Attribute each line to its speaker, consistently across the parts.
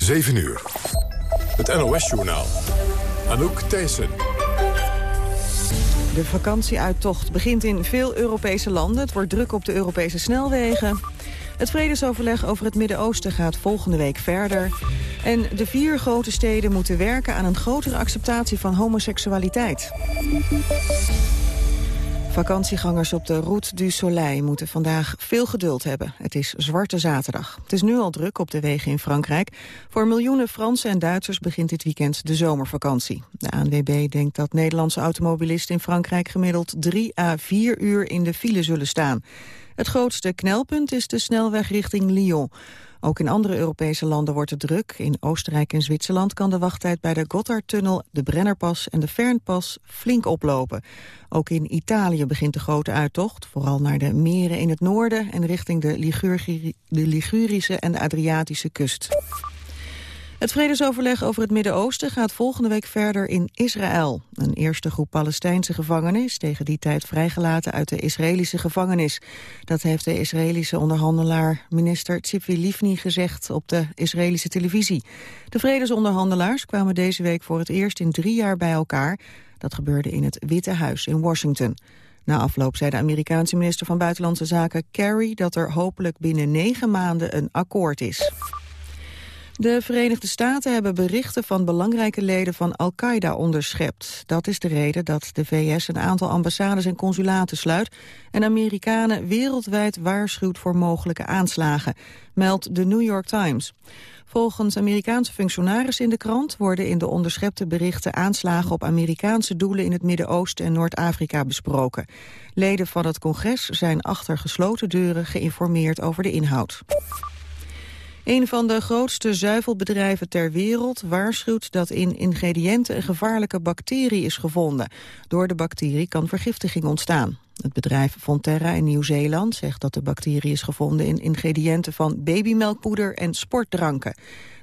Speaker 1: 7 uur. Het NOS-journaal. Anouk Thijssen.
Speaker 2: De vakantieuittocht begint in veel Europese landen. Het wordt druk op de Europese snelwegen. Het vredesoverleg over het Midden-Oosten gaat volgende week verder. En de vier grote steden moeten werken aan een grotere acceptatie van homoseksualiteit. Vakantiegangers op de Route du Soleil moeten vandaag veel geduld hebben. Het is Zwarte Zaterdag. Het is nu al druk op de wegen in Frankrijk. Voor miljoenen Fransen en Duitsers begint dit weekend de zomervakantie. De ANWB denkt dat Nederlandse automobilisten in Frankrijk gemiddeld 3 à 4 uur in de file zullen staan. Het grootste knelpunt is de snelweg richting Lyon. Ook in andere Europese landen wordt het druk. In Oostenrijk en Zwitserland kan de wachttijd bij de Gotthardtunnel, de Brennerpas en de Fernpas flink oplopen. Ook in Italië begint de grote uittocht, vooral naar de meren in het noorden en richting de, Ligurische en de Adriatische kust. Het vredesoverleg over het Midden-Oosten gaat volgende week verder in Israël. Een eerste groep Palestijnse gevangenen is tegen die tijd vrijgelaten uit de Israëlische gevangenis. Dat heeft de Israëlische onderhandelaar minister Tzipri Livni gezegd op de Israëlische televisie. De vredesonderhandelaars kwamen deze week voor het eerst in drie jaar bij elkaar. Dat gebeurde in het Witte Huis in Washington. Na afloop zei de Amerikaanse minister van Buitenlandse Zaken Kerry dat er hopelijk binnen negen maanden een akkoord is. De Verenigde Staten hebben berichten van belangrijke leden van Al-Qaeda onderschept. Dat is de reden dat de VS een aantal ambassades en consulaten sluit... en Amerikanen wereldwijd waarschuwt voor mogelijke aanslagen, meldt de New York Times. Volgens Amerikaanse functionarissen in de krant worden in de onderschepte berichten aanslagen op Amerikaanse doelen in het Midden-Oosten en Noord-Afrika besproken. Leden van het congres zijn achter gesloten deuren geïnformeerd over de inhoud. Een van de grootste zuivelbedrijven ter wereld waarschuwt dat in ingrediënten een gevaarlijke bacterie is gevonden. Door de bacterie kan vergiftiging ontstaan. Het bedrijf Fonterra in Nieuw-Zeeland zegt dat de bacterie is gevonden in ingrediënten van babymelkpoeder en sportdranken.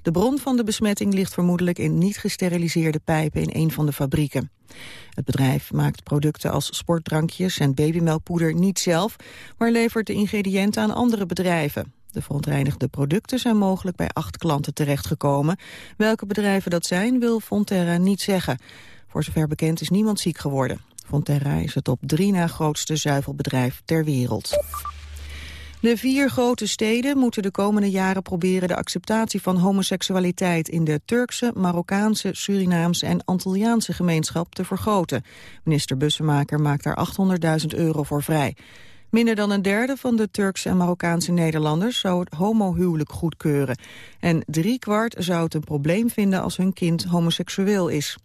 Speaker 2: De bron van de besmetting ligt vermoedelijk in niet gesteriliseerde pijpen in een van de fabrieken. Het bedrijf maakt producten als sportdrankjes en babymelkpoeder niet zelf, maar levert de ingrediënten aan andere bedrijven. De verontreinigde producten zijn mogelijk bij acht klanten terechtgekomen. Welke bedrijven dat zijn, wil Fonterra niet zeggen. Voor zover bekend is niemand ziek geworden. Fonterra is het op drie na grootste zuivelbedrijf ter wereld. De vier grote steden moeten de komende jaren proberen de acceptatie van homoseksualiteit in de Turkse, Marokkaanse, Surinaamse en Antilliaanse gemeenschap te vergroten. Minister Bussemaker maakt daar 800.000 euro voor vrij. Minder dan een derde van de Turkse en Marokkaanse Nederlanders zou het homohuwelijk goedkeuren. En driekwart zou het een probleem vinden als hun kind homoseksueel is.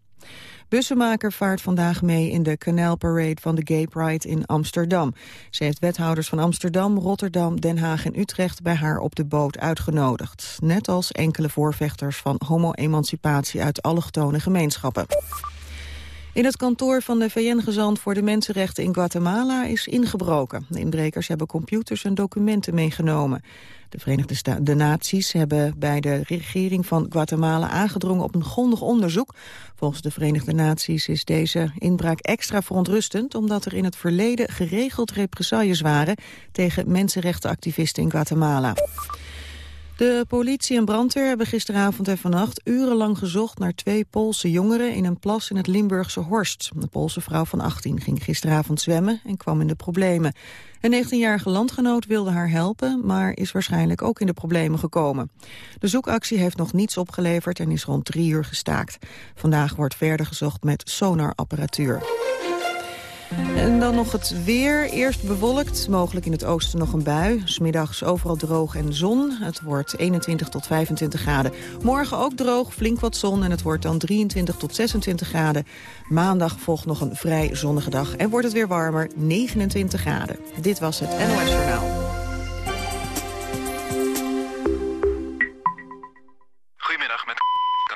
Speaker 2: Bussenmaker vaart vandaag mee in de Canal Parade van de Gay Pride in Amsterdam. Ze heeft wethouders van Amsterdam, Rotterdam, Den Haag en Utrecht bij haar op de boot uitgenodigd. Net als enkele voorvechters van homo-emancipatie uit allochtone gemeenschappen. In het kantoor van de VN-gezant voor de Mensenrechten in Guatemala is ingebroken. De inbrekers hebben computers en documenten meegenomen. De Verenigde de Naties hebben bij de regering van Guatemala aangedrongen op een grondig onderzoek. Volgens de Verenigde Naties is deze inbraak extra verontrustend... omdat er in het verleden geregeld represailles waren tegen mensenrechtenactivisten in Guatemala. De politie en brandweer hebben gisteravond en vannacht urenlang gezocht naar twee Poolse jongeren in een plas in het Limburgse Horst. De Poolse vrouw van 18 ging gisteravond zwemmen en kwam in de problemen. Een 19-jarige landgenoot wilde haar helpen, maar is waarschijnlijk ook in de problemen gekomen. De zoekactie heeft nog niets opgeleverd en is rond drie uur gestaakt. Vandaag wordt verder gezocht met sonarapparatuur. En dan nog het weer. Eerst bewolkt, mogelijk in het oosten nog een bui. Smiddags overal droog en zon. Het wordt 21 tot 25 graden. Morgen ook droog, flink wat zon en het wordt dan 23 tot 26 graden. Maandag volgt nog een vrij zonnige dag en wordt het weer warmer, 29 graden. Dit was het NOS Journaal.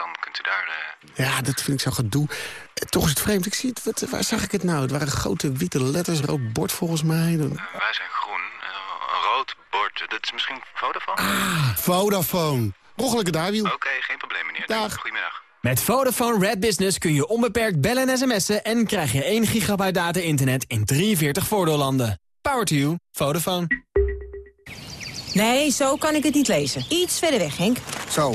Speaker 3: dan kunt u daar... Uh...
Speaker 4: Ja, dat vind ik zo gedoe. toch is het vreemd. Ik zie het, wat, waar zag ik het nou? Het waren grote witte letters, rood bord volgens mij. Dan...
Speaker 3: Wij zijn groen. Eh, Een rood bord. Dat is misschien Vodafone?
Speaker 4: Ah, Vodafone. Roggelijke daarwiel.
Speaker 3: Oké, geen probleem meneer.
Speaker 4: Dag.
Speaker 3: Goedemiddag.
Speaker 5: Met Vodafone Red Business kun je onbeperkt bellen en sms'en... en krijg je 1 gigabyte data-internet in 43 voordeellanden. Power to you. Vodafone.
Speaker 6: Nee, zo kan ik het niet lezen. Iets verder weg, Henk.
Speaker 7: Zo,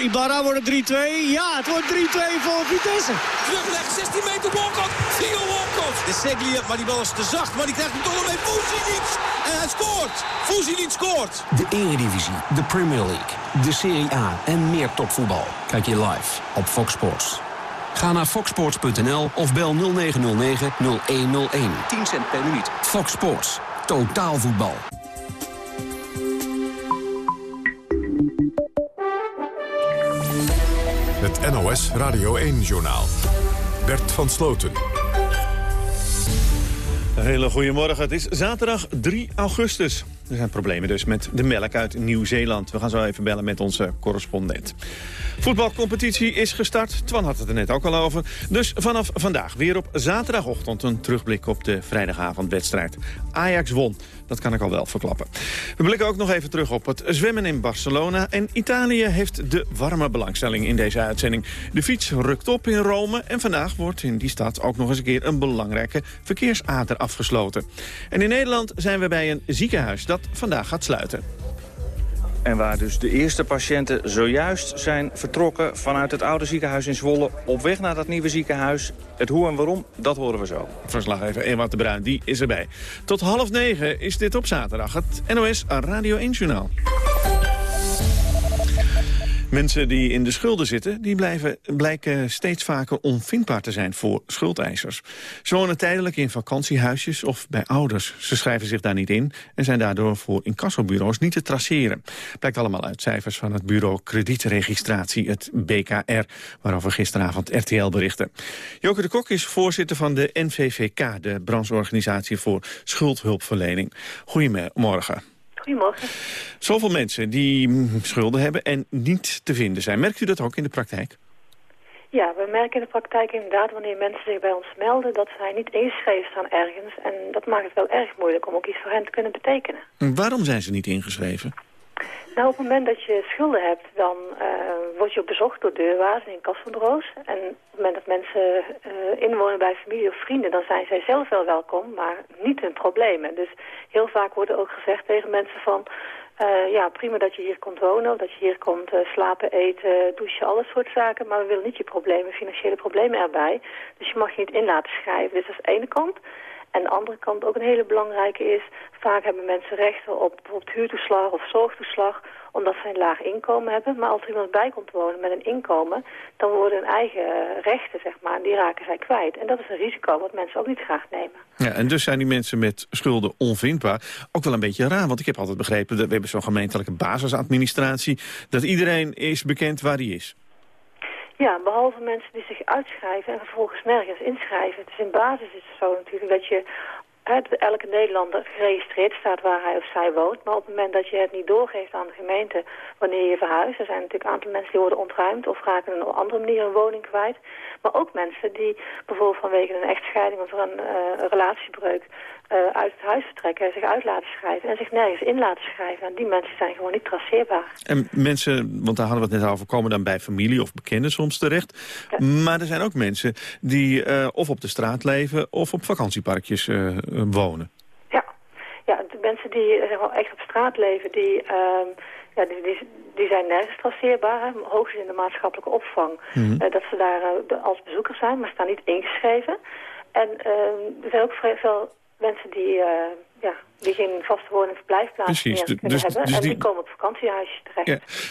Speaker 8: Ibarra wordt het 3-2. Ja, het wordt 3-2 voor Vitesse.
Speaker 9: Terugleg, 16 meter Walcott. Theo Walcott.
Speaker 8: De Seglia, maar die bal is te zacht. Maar die krijgt hem toch nog mee. Fuzilic. En hij scoort. Fuzilic scoort.
Speaker 10: De Eredivisie, de Premier League, de Serie A en meer topvoetbal. Kijk je live op Fox Sports. Ga naar foxsports.nl of bel 0909-0101. 10 cent per minuut. Fox Sports. Totaal voetbal.
Speaker 1: Het NOS Radio 1-journaal. Bert van Sloten.
Speaker 11: Een hele goede morgen. Het is zaterdag 3 augustus. Er zijn problemen dus met de melk uit Nieuw-Zeeland. We gaan zo even bellen met onze correspondent. Voetbalcompetitie is gestart. Twan had het er net ook al over. Dus vanaf vandaag weer op zaterdagochtend een terugblik op de vrijdagavondwedstrijd. Ajax won. Dat kan ik al wel verklappen. We blikken ook nog even terug op het zwemmen in Barcelona. En Italië heeft de warme belangstelling in deze uitzending. De fiets rukt op in Rome. En vandaag wordt in die stad ook nog eens een keer een belangrijke verkeersader afgesloten. En in Nederland zijn we bij een ziekenhuis dat vandaag gaat sluiten.
Speaker 12: En waar dus de eerste patiënten zojuist zijn vertrokken vanuit het oude ziekenhuis in Zwolle... op weg naar dat nieuwe ziekenhuis. Het hoe en waarom, dat horen we zo.
Speaker 11: Verslaggever Ewout de Bruin, die is erbij. Tot half negen is dit op zaterdag, het NOS Radio 1-journaal. Mensen die in de schulden zitten, die blijven, blijken steeds vaker onvindbaar te zijn voor schuldeisers. Ze wonen tijdelijk in vakantiehuisjes of bij ouders. Ze schrijven zich daar niet in en zijn daardoor voor incassobureaus niet te traceren. Blijkt allemaal uit cijfers van het bureau kredietregistratie, het BKR, waarover gisteravond RTL berichtte. Joke de Kok is voorzitter van de NVVK, de brancheorganisatie voor schuldhulpverlening. Goedemorgen.
Speaker 13: Goedemorgen.
Speaker 11: Zoveel mensen die mm, schulden hebben en niet te vinden zijn. Merkt u dat ook in de praktijk?
Speaker 13: Ja, we merken in de praktijk inderdaad wanneer mensen zich bij ons melden... dat zij niet ingeschreven staan ergens. En dat maakt het wel erg moeilijk om ook iets voor hen te kunnen betekenen.
Speaker 11: Waarom zijn ze niet ingeschreven?
Speaker 13: Nou, op het moment dat je schulden hebt, dan uh, word je bezocht door deurwaarders en kassabureaus. En op het moment dat mensen uh, inwonen bij familie of vrienden, dan zijn zij zelf wel welkom, maar niet hun problemen. Dus heel vaak wordt er ook gezegd tegen mensen van, uh, ja, prima dat je hier komt wonen, of dat je hier komt slapen, eten, douchen, alles soort zaken. Maar we willen niet je problemen, financiële problemen erbij. Dus je mag je niet in laten schrijven. Dus dat is de ene kant. En de andere kant ook een hele belangrijke is... vaak hebben mensen rechten op bijvoorbeeld huurtoeslag of zorgtoeslag... omdat ze een laag inkomen hebben. Maar als er iemand bij komt wonen met een inkomen... dan worden hun eigen rechten, zeg maar, die raken zij kwijt. En dat is een risico wat mensen ook niet graag nemen.
Speaker 11: Ja, en dus zijn die mensen met schulden onvindbaar. Ook wel een beetje raar, want ik heb altijd begrepen... dat we hebben zo'n gemeentelijke basisadministratie... dat iedereen is bekend waar die is.
Speaker 13: Ja, behalve mensen die zich uitschrijven en vervolgens nergens inschrijven. Dus in basis is het zo natuurlijk dat je elke Nederlander geregistreerd staat waar hij of zij woont. Maar op het moment dat je het niet doorgeeft aan de gemeente wanneer je verhuist... er zijn natuurlijk een aantal mensen die worden ontruimd of raken op een andere manier een woning kwijt. Maar ook mensen die bijvoorbeeld vanwege een echtscheiding of een, een relatiebreuk... Uh, uit het huis vertrekken en zich uit laten schrijven en zich nergens in laten schrijven. En die mensen zijn gewoon niet traceerbaar.
Speaker 11: En mensen, want daar hadden we het net over, komen dan bij familie of bekenden soms terecht. Ja. Maar er zijn ook mensen die uh, of op de straat leven of op vakantieparkjes uh, wonen.
Speaker 13: Ja, ja de mensen die zeg maar, echt op straat leven, die, ja, die, die, die zijn nergens traceerbaar, hè, hoogstens in de maatschappelijke opvang.
Speaker 7: Mhm.
Speaker 13: Eh, dat ze daar eh, als bezoeker zijn, maar staan niet ingeschreven. En eh, er zijn ook veel mensen die, eh, ja, die geen vaste en verblijfplaats meer
Speaker 11: du-
Speaker 13: kunnen
Speaker 11: dus-
Speaker 13: hebben.
Speaker 11: dus
Speaker 13: en die...
Speaker 11: die-
Speaker 13: komen op vakantiehuisjes terecht.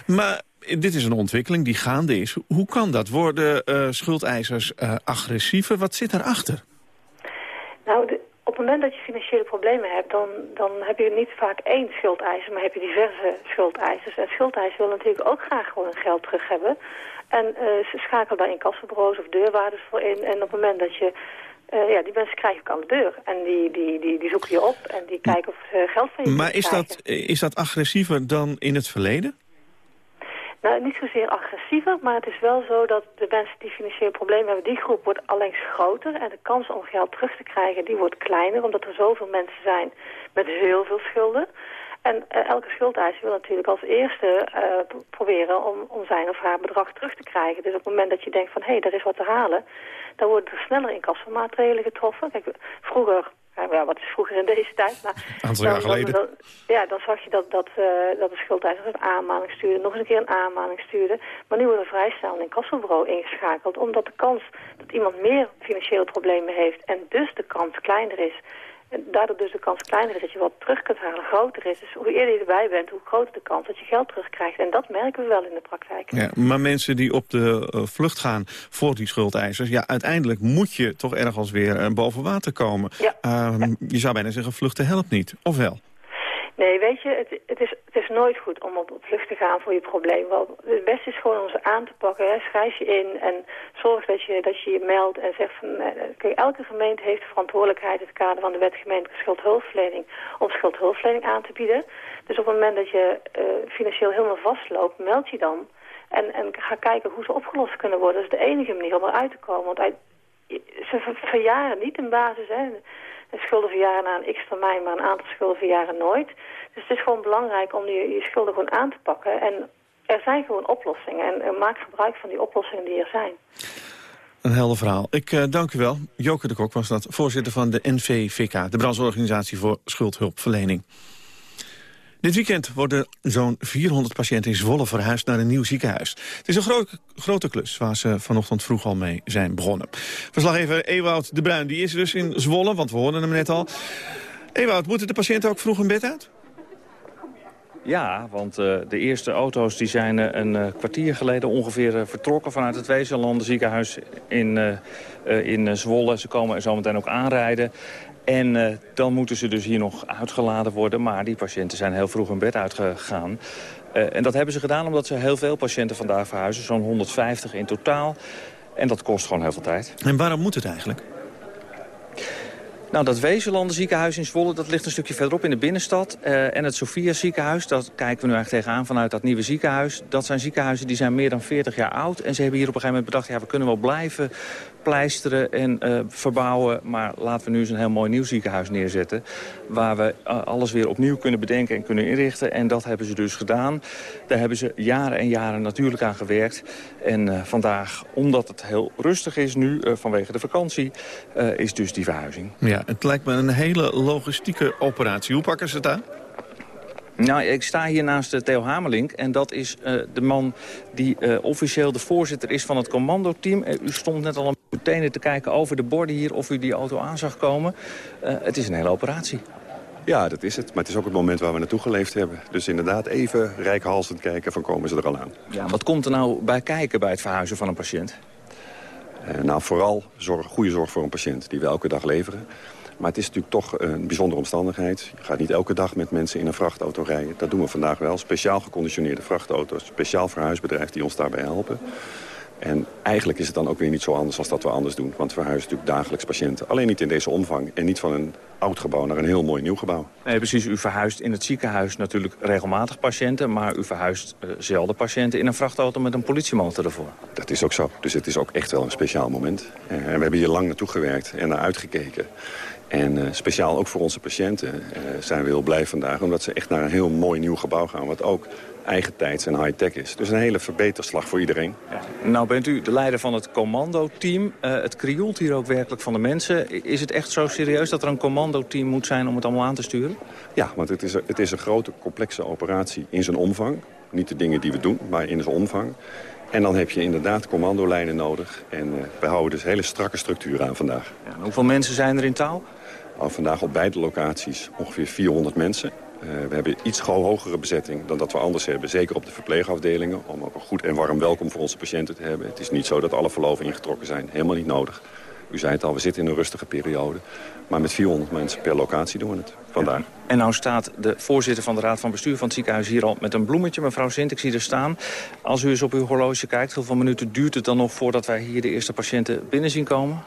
Speaker 11: Ja. Maar dit is een ontwikkeling die gaande is. Hoe kan dat? Worden eh, schuldeisers eh, agressiever? Wat zit daarachter?
Speaker 13: Nou, de- op het moment dat je financiële problemen hebt, dan, dan heb je niet vaak één schuldeiser, maar heb je diverse schuldeisers. En schuldeisers willen natuurlijk ook graag gewoon hun geld terug hebben. En ze schakelen daar incassobureaus of deurwaarders voor in. En op het moment dat je... eh, ja, die mensen krijg ook aan de deur. En die, die, die, die zoeken je op en die kijken of ze geld van je
Speaker 11: Maar is
Speaker 13: krijgen.
Speaker 11: dat, is dat agressiever dan in het verleden?
Speaker 13: Nou, niet zozeer agressiever, maar het is wel zo dat de mensen die financiële problemen hebben, die groep wordt allengs groter. En de kans om geld terug te krijgen, die wordt kleiner, omdat er zoveel mensen zijn met heel veel schulden. En eh, elke schuldeiser wil natuurlijk als eerste eh, proberen om, om zijn of haar bedrag terug te krijgen. Dus op het moment dat je denkt van, hé, hey, er is wat te halen, dan worden er sneller incassomaatregelen getroffen. Kijk, vroeger, ja, wat is vroeger in deze tijd, maar...
Speaker 11: Aantal jaar geleden.
Speaker 13: dan- ja, dan zag je dat, dat, eh, dat de schuldeiser een aanmaning stuurde, nog eens een keer een aanmaning stuurde. Maar nu wordt een vrijstaande incassobureau ingeschakeld, omdat de kans dat iemand meer financiële problemen heeft en dus de kans kleiner is, en daardoor dus de kans kleiner is dat je wat terug kunt halen, groter is. Dus hoe eerder je erbij bent, hoe groter de kans dat je geld terugkrijgt. En dat merken we wel in de praktijk.
Speaker 11: Ja, maar mensen die op de eh, vlucht gaan voor die schuldeisers... ja, uiteindelijk moet je toch ergens weer eh, boven water komen.
Speaker 13: Ja.
Speaker 11: Ehm, Je zou bijna zeggen, vluchten helpt niet. Of wel?
Speaker 13: Nee, weet je, het, het, is, het is nooit goed om op, vlucht te gaan voor je probleem. Wel, het beste is gewoon om ze aan te pakken. Schrijf je in en zorg dat je, dat je je meldt en zegt van... eh, Kijk, elke gemeente heeft de verantwoordelijkheid in het kader van de wet gemeentelijke schuldhulpverlening... om schuldhulpverlening aan te bieden. Dus op het moment dat je eh, financieel helemaal vastloopt, meld je dan... En, en ga kijken hoe ze opgelost kunnen worden. Dat is de enige manier om eruit te komen. Want uit, ze ver- verjaren niet in basis. De schulden verjaren na een x-termijn, maar een aantal schulden verjaren nooit. Dus het is gewoon belangrijk om je, je schulden gewoon aan te pakken. En er zijn gewoon oplossingen. En maak gebruik van die oplossingen die er zijn.
Speaker 11: Een helder verhaal. Ik eh, dank u wel. Joke de Kok was dat, voorzitter van de NVVK... de brancheorganisatie voor schuldhulpverlening. Dit weekend worden zo'n 400 patiënten in Zwolle verhuisd naar een nieuw ziekenhuis. Het is een grote klus waar ze vanochtend vroeg al mee zijn begonnen. Verslaggever Ewout de Bruin die is dus in Zwolle, want we hoorden hem net al. Ewout, moeten de patiënten ook vroeg hun bed uit?
Speaker 12: Ja, want eh, de eerste auto's die zijn eh, een eh, kwartier geleden ongeveer vertrokken vanuit het Wezenlanden ziekenhuis in, in Zwolle. Ze komen er zometeen ook aanrijden. En eh, dan moeten ze dus hier nog uitgeladen worden. Maar die patiënten zijn heel vroeg hun bed uitgegaan. Eh, en dat hebben ze gedaan omdat ze heel veel patiënten vandaag verhuizen. Zo'n 150 in totaal. En dat kost gewoon heel veel tijd.
Speaker 11: En waarom moet het eigenlijk?
Speaker 12: Nou, dat Wezenlanden ziekenhuis in Zwolle, dat ligt een stukje verderop in de binnenstad. Eh, en het Sophia ziekenhuis, dat kijken we nu eigenlijk tegenaan vanuit dat nieuwe ziekenhuis. Dat zijn ziekenhuizen die zijn meer dan 40 jaar oud. En ze hebben hier op een gegeven moment bedacht, ja, we kunnen wel blijven pleisteren en eh, verbouwen. Maar laten we nu eens een heel mooi nieuw ziekenhuis neerzetten. Waar we eh, alles weer opnieuw kunnen bedenken en kunnen inrichten. En dat hebben ze dus gedaan. Daar hebben ze jaren en jaren natuurlijk aan gewerkt. En eh, vandaag, omdat het heel rustig is nu vanwege de vakantie, is dus die verhuizing.
Speaker 11: Ja, het lijkt me een hele logistieke operatie. Hoe pakken ze het aan?
Speaker 12: Nou, ik sta hier naast Theo Hamelink en dat is de man die officieel de voorzitter is van het commandoteam. U stond net al meteen te kijken over de borden hier of u die auto aan zag komen. Eh, het is een hele operatie.
Speaker 7: Ja, dat is het. Maar het is ook het moment waar we naartoe geleefd hebben. Dus inderdaad even rijkhalsend kijken van komen ze er al aan.
Speaker 12: Ja, wat komt er nou bij kijken bij het verhuizen van een patiënt?
Speaker 7: Eh, nou, vooral zorg, goede zorg voor een patiënt die we elke dag leveren. Maar het is natuurlijk toch een bijzondere omstandigheid. Je gaat niet elke dag met mensen in een vrachtauto rijden. Dat doen we vandaag wel. Speciaal geconditioneerde vrachtauto's. Speciaal verhuisbedrijf die ons daarbij helpen. En eigenlijk is het dan ook weer niet zo anders als dat we anders doen. Want we verhuizen natuurlijk dagelijks patiënten. Alleen niet in deze omvang. En niet van een oud gebouw naar een heel mooi nieuw gebouw.
Speaker 12: Nee, precies. U verhuist in het ziekenhuis natuurlijk regelmatig patiënten... maar u verhuist eh, zelden patiënten in een vrachtauto met een politiemotor ervoor.
Speaker 7: Dat is ook zo. Dus het is ook echt wel een speciaal moment. Eh, En we hebben hier lang naartoe gewerkt en naar uitgekeken. En eh, speciaal ook voor onze patiënten zijn we heel blij vandaag... omdat ze echt naar een heel mooi nieuw gebouw gaan... wat ook eigen tijds en high-tech is. Dus een hele verbeterslag voor iedereen.
Speaker 12: Nou bent u de leider van het commandoteam. Eh het krioelt hier ook werkelijk van de mensen. Is het echt zo serieus dat er een commandoteam moet zijn om het allemaal aan te sturen?
Speaker 7: Ja, want het is, een- het is een grote, complexe operatie in zijn omvang. Niet de dingen die we doen, maar in zijn omvang. En dan heb je inderdaad commandolijnen nodig. En uh, we houden dus hele strakke structuur aan vandaag.
Speaker 12: Ja, hoeveel mensen zijn er in taal?
Speaker 7: Nou, vandaag op beide locaties ongeveer 400 mensen. Uh, we hebben iets hogere bezetting dan dat we anders hebben. Zeker op de verpleegafdelingen. Om ook een goed en warm welkom voor onze patiënten te hebben. Het is niet zo dat alle verloven ingetrokken zijn. Helemaal niet nodig. U zei het al, we zitten in een rustige periode. Maar met 400 mensen per locatie doen we het vandaag.
Speaker 12: En nou staat de voorzitter van de Raad van Bestuur van het ziekenhuis hier al met een bloemetje. Mevrouw Sint, ik zie er staan. Als u eens op uw horloge kijkt, hoeveel minuten duurt het dan nog voordat wij hier de eerste patiënten binnen zien komen?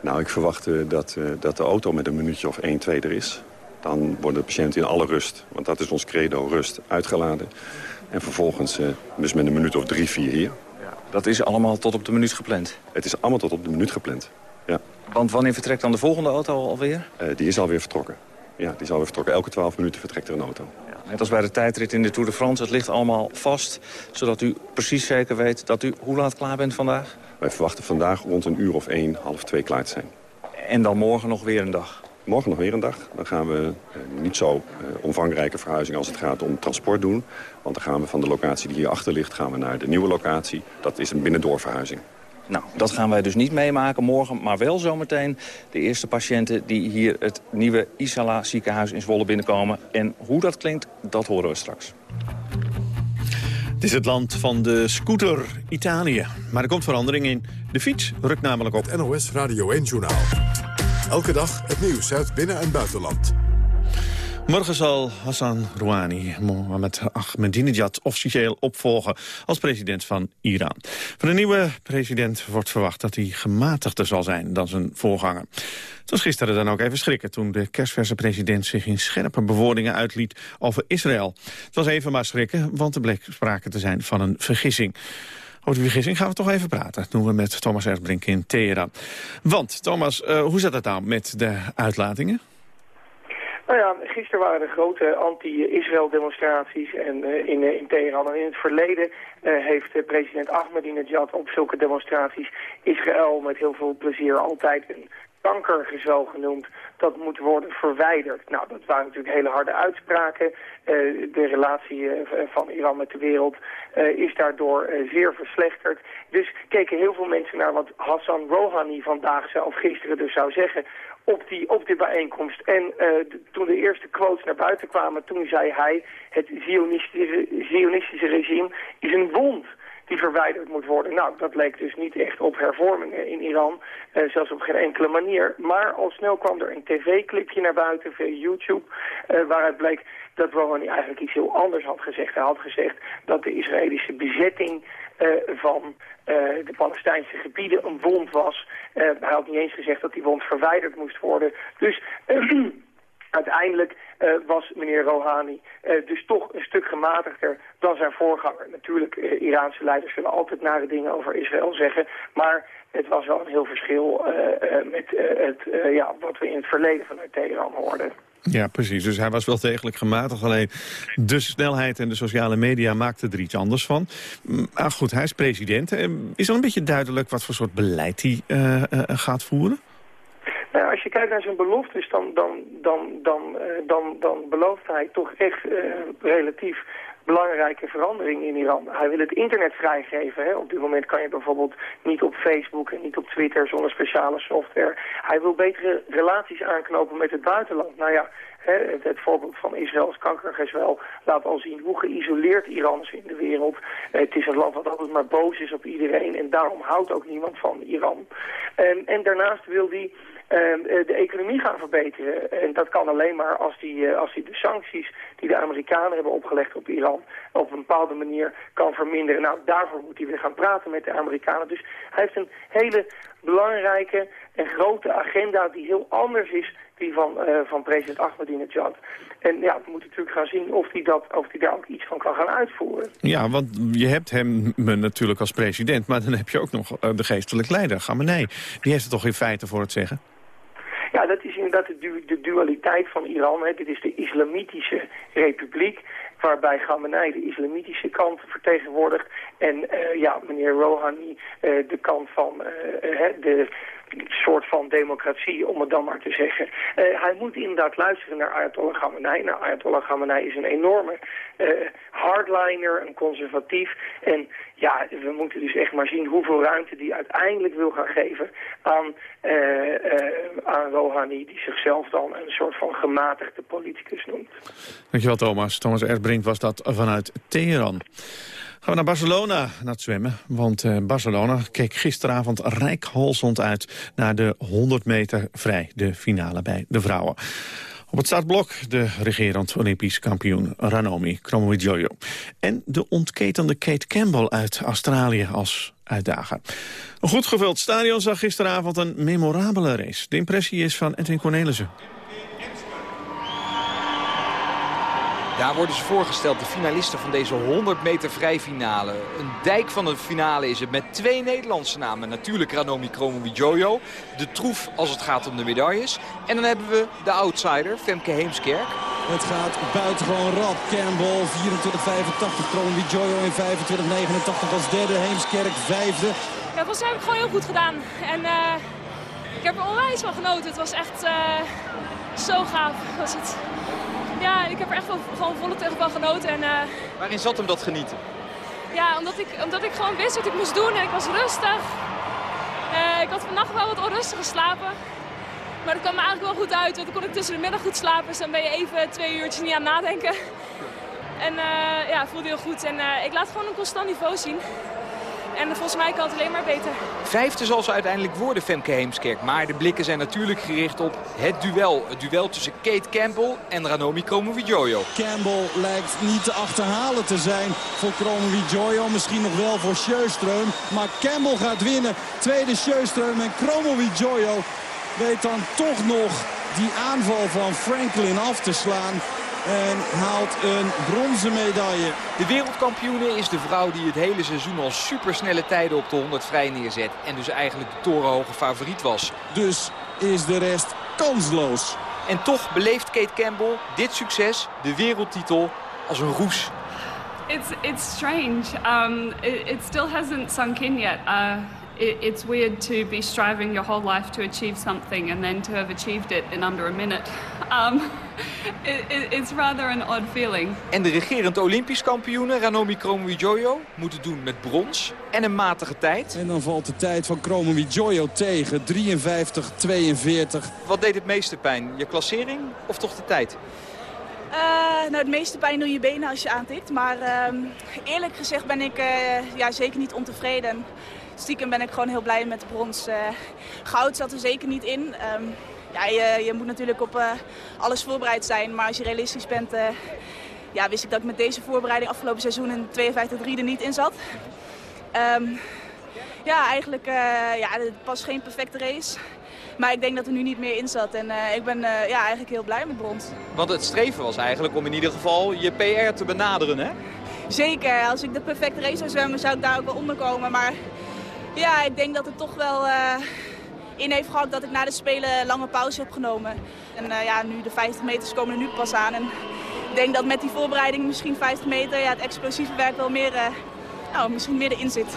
Speaker 7: Nou, ik verwacht uh, dat, uh, dat de auto met een minuutje of 1, 2 er is. Dan worden de patiënten in alle rust, want dat is ons credo, rust, uitgeladen. En vervolgens uh, dus met een minuut of drie, vier hier.
Speaker 12: Ja, dat is allemaal tot op de minuut gepland?
Speaker 7: Het is allemaal tot op de minuut gepland, ja.
Speaker 12: Want wanneer vertrekt dan de volgende auto alweer?
Speaker 7: Uh, die is alweer vertrokken. Ja, die is alweer vertrokken. Elke 12 minuten vertrekt er een auto.
Speaker 12: Ja, net als bij de tijdrit in de Tour de France. Het ligt allemaal vast, zodat u precies zeker weet dat u hoe laat klaar bent vandaag?
Speaker 7: Wij verwachten vandaag rond een uur of één, half twee klaar te zijn.
Speaker 12: En dan morgen nog weer een dag?
Speaker 7: Morgen nog weer een dag. Dan gaan we uh, niet zo uh, omvangrijke verhuizing als het gaat om transport doen. Want dan gaan we van de locatie die hierachter ligt gaan we naar de nieuwe locatie. Dat is een binnendoorverhuizing.
Speaker 12: Nou, dat gaan wij dus niet meemaken morgen, maar wel zometeen de eerste patiënten die hier het nieuwe Isala ziekenhuis in Zwolle binnenkomen. En hoe dat klinkt, dat horen we straks.
Speaker 11: Het is het land van de scooter, Italië. Maar er komt verandering in. De fiets rukt namelijk op.
Speaker 1: Het NOS Radio 1-journaal. Elke dag het nieuws uit binnen- en buitenland.
Speaker 11: Morgen zal Hassan Rouhani Mohammed Ahmadinejad officieel opvolgen als president van Iran. Van de nieuwe president wordt verwacht dat hij gematigder zal zijn dan zijn voorganger. Het was gisteren dan ook even schrikken toen de kerstverse president zich in scherpe bewoordingen uitliet over Israël. Het was even maar schrikken, want er bleek sprake te zijn van een vergissing. Over die vergissing gaan we toch even praten. Dat doen we met Thomas Ersbrink in Teheran. Want, Thomas, uh, hoe zat het nou met de uitlatingen?
Speaker 14: Nou ja, gisteren waren er grote anti-Israël demonstraties en, uh, in, uh, in Teheran. En in het verleden heeft president Ahmadinejad op zulke demonstraties Israël met heel veel plezier altijd een kankergezwel genoemd. Dat moet worden verwijderd. Nou, dat waren natuurlijk hele harde uitspraken. de relatie van Iran met de wereld is daardoor zeer verslechterd. Dus keken heel veel mensen naar wat Hassan Rouhani vandaag zelf gisteren dus zou zeggen op die, op die bijeenkomst. En toen de eerste quotes naar buiten kwamen, toen zei hij... het zionistische, zionistische regime is een wond die verwijderd moet worden. Nou, dat leek dus niet echt op hervormingen in Iran, uh, zelfs op geen enkele manier. Maar al snel kwam er een tv-clipje naar buiten via YouTube, uh, waaruit bleek dat Rouhani eigenlijk iets heel anders had gezegd. Hij had gezegd dat de Israëlische bezetting uh, van de Palestijnse gebieden een wond was. Uh, hij had niet eens gezegd dat die wond verwijderd moest worden. Dus uiteindelijk uh, was meneer Rouhani uh, dus toch een stuk gematigder dan zijn voorganger. Natuurlijk, uh, Iraanse leiders zullen altijd nare dingen over Israël zeggen, maar het was wel een heel verschil met het, ja, wat we in het verleden vanuit Teheran hoorden.
Speaker 11: Ja, precies. Dus hij was wel degelijk gematigd. Alleen de snelheid en de sociale media maakten er iets anders van. Maar goed, hij is president. Is al een beetje duidelijk wat voor soort beleid hij gaat voeren?
Speaker 14: Als je kijkt naar zijn beloftes, dan, dan, dan, dan, uh, dan, dan belooft hij toch echt relatief belangrijke verandering in Iran. Hij wil het internet vrijgeven. Hè. Op dit moment kan je bijvoorbeeld niet op Facebook en niet op Twitter zonder speciale software. Hij wil betere relaties aanknopen met het buitenland. Nou ja, hè, het, voorbeeld van Israëls kankergezwel laat al zien hoe geïsoleerd Iran is in de wereld. Het is een land wat altijd maar boos is op iedereen en daarom houdt ook niemand van Iran. En, en daarnaast wil hij de economie gaan verbeteren. En dat kan alleen maar als hij als die de sancties die de Amerikanen hebben opgelegd op Iran op een bepaalde manier kan verminderen. Nou, daarvoor moet hij weer gaan praten met de Amerikanen. Dus hij heeft een hele belangrijke en grote agenda die heel anders is die van, uh, van president Ahmadinejad. En ja, we moeten natuurlijk gaan zien of hij, dat, of hij daar ook iets van kan gaan uitvoeren.
Speaker 11: Ja, want je hebt hem natuurlijk als president, maar dan heb je ook nog de geestelijk leider, Khamenei. Die heeft het toch in feite voor het zeggen?
Speaker 14: Ja, dat is inderdaad de, du de dualiteit van Iran. Hè. Dit is de islamitische republiek, waarbij Khamenei de islamitische kant vertegenwoordigt. En uh, ja, meneer Rouhani uh, de kant van uh, de soort van democratie, om het dan maar te zeggen. hij moet inderdaad luisteren naar Ayatollah Khamenei. Nou, Ayatollah Khamenei is een enorme hardliner, een conservatief. En ja, we moeten dus echt maar zien hoeveel ruimte die uiteindelijk wil gaan geven aan, uh, aan Rouhani, die zichzelf dan een soort van gematigde politicus noemt.
Speaker 11: Dankjewel Thomas. Thomas Erdbrink was dat vanuit Teheran. Gaan we naar Barcelona, naar het zwemmen. Want uh, Barcelona keek gisteravond rijkhalsend uit naar de 100 meter vrij. De finale bij de vrouwen. Op het startblok de regerend Olympisch kampioen Ranomi Kromowidjojo. En de ontketende Kate Campbell uit Australië als uitdager. Een goed gevuld stadion zag gisteravond een memorabele race. De impressie is van Edwin Cornelissen.
Speaker 15: Daar worden ze voorgesteld, de finalisten van deze 100 meter vrijfinale. Een dijk van een finale is het met twee Nederlandse namen. Natuurlijk Ranomi Kromowidjojo, de troef als het gaat om de medailles. En dan hebben we de outsider, Femke Heemskerk.
Speaker 16: Het gaat buitengewoon rap. Campbell 24-85, Kromowidjojo in 25-89 als derde, Heemskerk vijfde.
Speaker 17: Ja, volgens mij heb ik gewoon heel goed gedaan. En uh, ik heb er onwijs van genoten. Het was echt uh, zo gaaf. Was het ja, ik heb er echt wel, gewoon volle teug van genoten. En, uh,
Speaker 15: Waarin zat hem dat genieten?
Speaker 17: Ja, omdat ik, omdat ik gewoon wist wat ik moest doen en ik was rustig. Uh, ik had vannacht wel wat onrustig geslapen. Maar dat kwam me eigenlijk wel goed uit, want dan kon ik tussen de middag goed slapen. Dus dan ben je even twee uurtjes niet aan het nadenken. En uh, ja, voelde heel goed. En ik laat gewoon een constant niveau zien. En volgens mij kan het alleen maar beter.
Speaker 15: Vijfde zal ze uiteindelijk worden, Femke Heemskerk. Maar de blikken zijn natuurlijk gericht op het duel. Het duel tussen Kate Campbell en Ranomi Kromowidjojo.
Speaker 16: Campbell lijkt niet te achterhalen te zijn voor Kromowidjojo. Misschien nog wel voor Sjöström. Maar Campbell gaat winnen. Tweede Sjöström en Kromowidjojo weet dan toch nog die aanval van Franklin af te slaan. En haalt een bronzen medaille.
Speaker 15: De wereldkampioene is de vrouw die het hele seizoen al supersnelle tijden op de 100 vrij neerzet. En dus eigenlijk de torenhoge favoriet was.
Speaker 16: Dus is de rest kansloos.
Speaker 15: En toch beleeft Kate Campbell dit succes, de wereldtitel, als een roes.
Speaker 18: It's, it's strange. Um, it, it still hasn't sunk in yet. Uh, it, it's weird to be striving your whole life to achieve something and then to have achieved it in under a minute. Um, it, it, it's rather an odd feeling.
Speaker 15: En de regerend Olympisch kampioene Ranomi Kromowidjojo moet het doen met brons en een matige tijd.
Speaker 16: En dan valt de tijd van Kromowidjojo tegen, 53-42.
Speaker 15: Wat deed het meeste pijn, je klassering of toch de tijd?
Speaker 19: Uh, nou, het meeste pijn doen je benen als je aantikt. Maar uh, eerlijk gezegd ben ik uh, ja, zeker niet ontevreden stiekem ben ik gewoon heel blij met de brons. Uh, goud zat er zeker niet in. Um, ja, je, je, moet natuurlijk op uh, alles voorbereid zijn. Maar als je realistisch bent, uh, ja, wist ik dat ik met deze voorbereiding afgelopen seizoen in 52-3 er niet in zat. Um, ja, eigenlijk ja, het was geen perfecte race. Maar ik denk dat er nu niet meer in zat. En uh, ik ben uh, ja, eigenlijk heel blij met brons.
Speaker 15: Want het streven was eigenlijk om in ieder geval je PR te benaderen, hè?
Speaker 19: Zeker. Als ik de perfecte race zou zwemmen, zou ik daar ook wel onder komen. Maar ja, ik denk dat het toch wel uh, in heeft gehad dat ik na de Spelen lange pauze heb genomen. En uh, ja, nu de 50 meters komen er nu pas aan. En ik denk dat met die voorbereiding misschien 50 meter ja, het explosieve werk wel meer, uh, nou, misschien meer erin zit.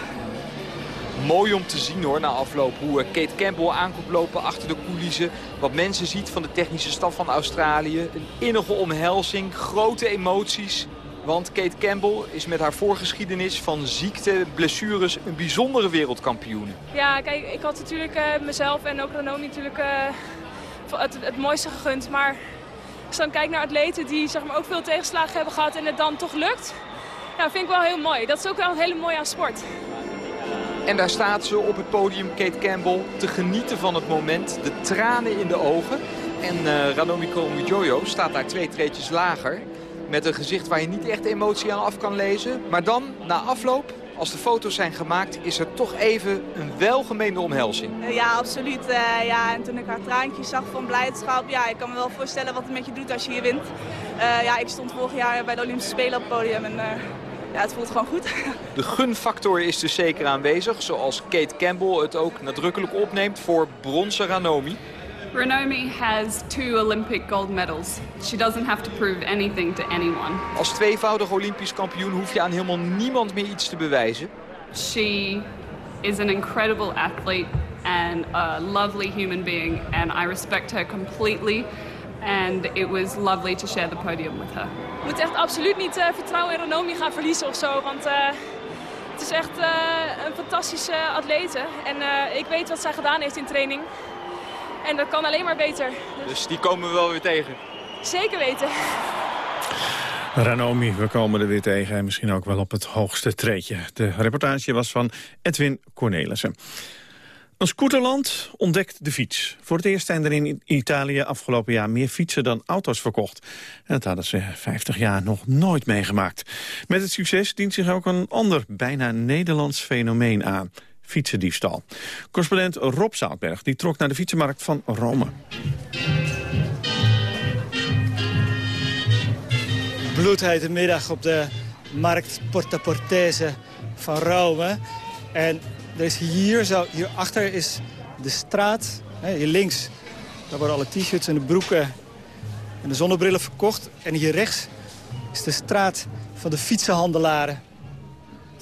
Speaker 15: Mooi om te zien hoor, na afloop, hoe Kate Campbell aankomt lopen achter de coulissen. Wat mensen ziet van de technische staf van Australië. Een innige omhelzing, grote emoties. Want Kate Campbell is met haar voorgeschiedenis van ziekte, blessures een bijzondere wereldkampioen.
Speaker 17: Ja, kijk, ik had natuurlijk uh, mezelf en ook Ranomi natuurlijk uh, het, het mooiste gegund. Maar als ik dan kijk naar atleten die zeg maar, ook veel tegenslagen hebben gehad en het dan toch lukt. Ja, vind ik wel heel mooi. Dat is ook wel een hele mooie aan sport.
Speaker 15: En daar staat ze op het podium, Kate Campbell, te genieten van het moment. De tranen in de ogen. En uh, Ranomi Kromowidjojo staat daar twee treetjes lager. Met een gezicht waar je niet echt emotie aan af kan lezen. Maar dan, na afloop, als de foto's zijn gemaakt, is er toch even een welgemeende omhelzing.
Speaker 19: Ja, absoluut. Uh, ja, en toen ik haar traantjes zag van blijdschap, ja, ik kan me wel voorstellen wat het met je doet als je hier wint. Uh, ja, ik stond vorig jaar bij de Olympische Spelen op het podium en uh, ja, het voelt gewoon goed.
Speaker 15: De gunfactor is dus zeker aanwezig, zoals Kate Campbell het ook nadrukkelijk opneemt voor bronzen Ranomi.
Speaker 18: Ranomi has two Olympic gold medals. She doesn't have to prove anything to anyone.
Speaker 15: Als tweevoudig Olympisch kampioen hoef je aan helemaal niemand meer iets te bewijzen.
Speaker 18: She is an incredible athlete and a lovely human being. And I respect her completely. And it was lovely to share the podium with her.
Speaker 17: Je moet echt absoluut niet uh, vertrouwen in Ranomi gaan verliezen of zo. Want uh, het is echt uh, een fantastische atlete. En ik weet wat zij gedaan heeft in training. En dat kan alleen maar beter.
Speaker 15: Dus, dus die komen we wel weer tegen?
Speaker 17: Zeker weten.
Speaker 11: Ranomi, we komen er weer tegen en misschien ook wel op het hoogste treedje. De reportage was van Edwin Cornelissen. Een scooterland ontdekt de fiets. Voor het eerst zijn er in Italië afgelopen jaar meer fietsen dan auto's verkocht. En dat hadden ze 50 jaar nog nooit meegemaakt. Met het succes dient zich ook een ander, bijna Nederlands fenomeen aan. Fietsendiefstal. Correspondent Rob Zoutberg die trok naar de fietsenmarkt van Rome.
Speaker 20: bloedhete middag op de markt Porta Portese van Rome. En er is hier, zo, hierachter is de straat. Hier links, daar worden alle t-shirts en de broeken en de zonnebrillen verkocht. En hier rechts is de straat van de fietsenhandelaren.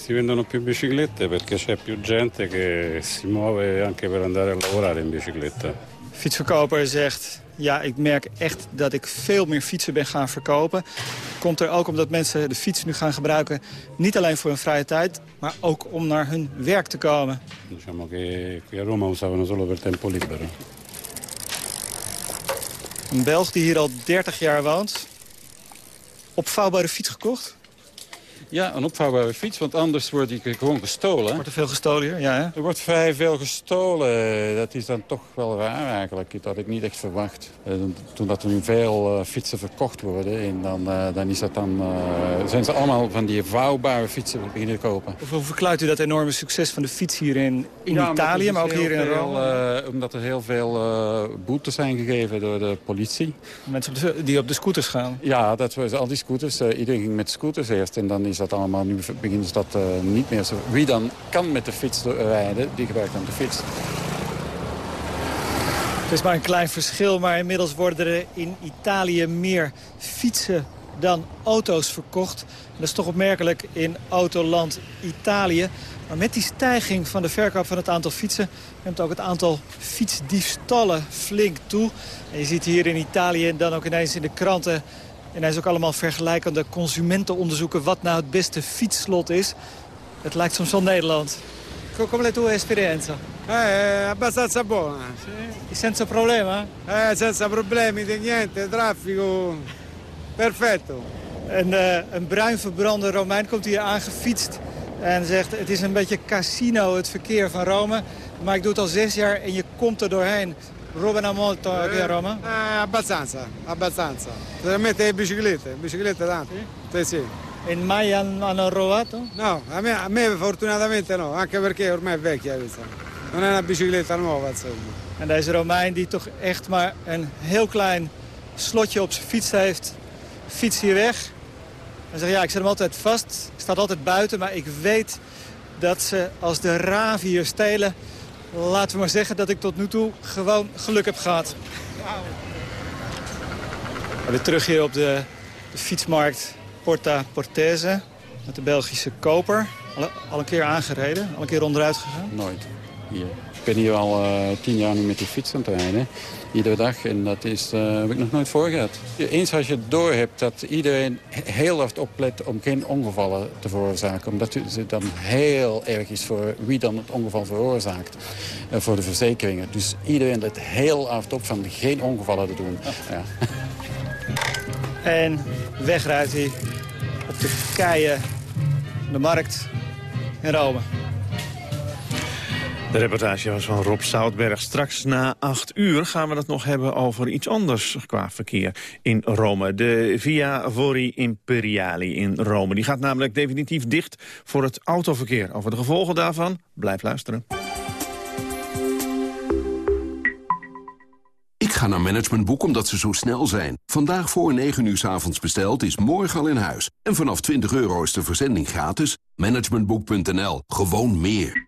Speaker 21: Si vendono più biciclette perché c'è più gente che si muove anche per andare a lavorare in bicicletta.
Speaker 20: Fietsverkoper zegt, ja, ik merk echt dat ik veel meer fietsen ben gaan verkopen. Komt er ook omdat mensen de fiets nu gaan gebruiken... niet alleen voor hun vrije tijd, maar ook om naar hun werk te komen.
Speaker 21: Diciamo che qui a Roma usavano solo per tempo libero.
Speaker 20: Een Belg die hier al 30 jaar woont. Opvouwbare fiets gekocht?
Speaker 21: Ja, een opvouwbare fiets, want anders wordt die gewoon gestolen.
Speaker 20: Wordt er veel gestolen hier? Ja, hè?
Speaker 21: Er wordt vrij veel gestolen. Dat is dan toch wel raar eigenlijk. Dat had ik niet echt verwacht. Eh, toen dat er nu veel uh, fietsen verkocht worden, en dan, uh, dan, is dat dan, zijn ze allemaal van die vouwbare fietsen beginnen kopen.
Speaker 20: Hoe verklaart u dat enorme succes van de fiets hier in, in
Speaker 21: ja,
Speaker 20: Italië, maar ook hier in
Speaker 21: Rome? omdat er heel veel boetes zijn gegeven door de politie.
Speaker 20: Mensen op de, die op de scooters gaan?
Speaker 21: Ja, dat was al die scooters. iedereen ging met scooters eerst en dan is dat allemaal. Nu beginnen dat uh, niet meer. Wie dan kan met de fiets rijden, die gebruikt dan de fiets.
Speaker 20: Het is maar een klein verschil, maar inmiddels worden er in Italië meer fietsen dan auto's verkocht. dat is toch opmerkelijk in autoland Italië. Maar met die stijging van de verkoop van het aantal fietsen... neemt ook het aantal fietsdiefstallen flink toe. En je ziet hier in Italië en dan ook ineens in de kranten en hij is ook allemaal vergelijkende consumentenonderzoeken... wat nou het beste fietsslot is. Het lijkt soms wel Nederland. Come la tua esperienza?
Speaker 22: Eh, abbastanza buona.
Speaker 20: Sì. Senza problema?
Speaker 22: Eh, senza problemi niente, traffico perfetto.
Speaker 20: Een, uh, een bruin verbrande Romein komt hier aangefietst en zegt... het is een beetje casino, het verkeer van Rome. Maar ik doe het al zes jaar en je komt er doorheen. Rubano molto qui a Roma?
Speaker 22: Eh, abbastanza, abbastanza. Specialmente le biciclette, biciclette tante. Sì, sì.
Speaker 20: E mai hanno rubato?
Speaker 22: No, a me, a me, fortunatamente no, anche perché ormai è vecchia questa. Non è una bicicletta nuova, insomma.
Speaker 20: En deze Romein die toch echt maar een heel klein slotje op zijn fiets heeft, fietst hier weg. Hij zegt, ja, ik zet hem altijd vast, ik sta altijd buiten, maar ik weet dat ze als de raven hier stelen laten we maar zeggen dat ik tot nu toe gewoon geluk heb gehad. Weer terug hier op de, de fietsmarkt Porta Portese met de Belgische koper. Al, al, een keer aangereden, al een keer onderuit gegaan?
Speaker 21: Nooit. Hier. Ik ben hier al uh, tien jaar nu met die fiets aan het rijden iedere dag. En dat is, uh, heb ik nog nooit voor gehad. Eens als je door hebt dat iedereen heel hard oplet om geen ongevallen te veroorzaken. Omdat het dan heel erg is voor wie dan het ongeval veroorzaakt. Uh, voor de verzekeringen. Dus iedereen let heel hard op van geen ongevallen te doen. Ja.
Speaker 20: En wegrijdt hij op de keien de markt in Rome.
Speaker 11: De reportage was van Rob Zoutberg. Straks na acht uur gaan we het nog hebben over iets anders qua verkeer in Rome. De Via Vori Imperiali in Rome. Die gaat namelijk definitief dicht voor het autoverkeer. Over de gevolgen daarvan, blijf luisteren.
Speaker 23: Ik ga naar Managementboek omdat ze zo snel zijn. Vandaag voor 9 uur s avonds besteld is morgen al in huis. En vanaf 20 euro is de verzending gratis. Managementboek.nl. Gewoon meer.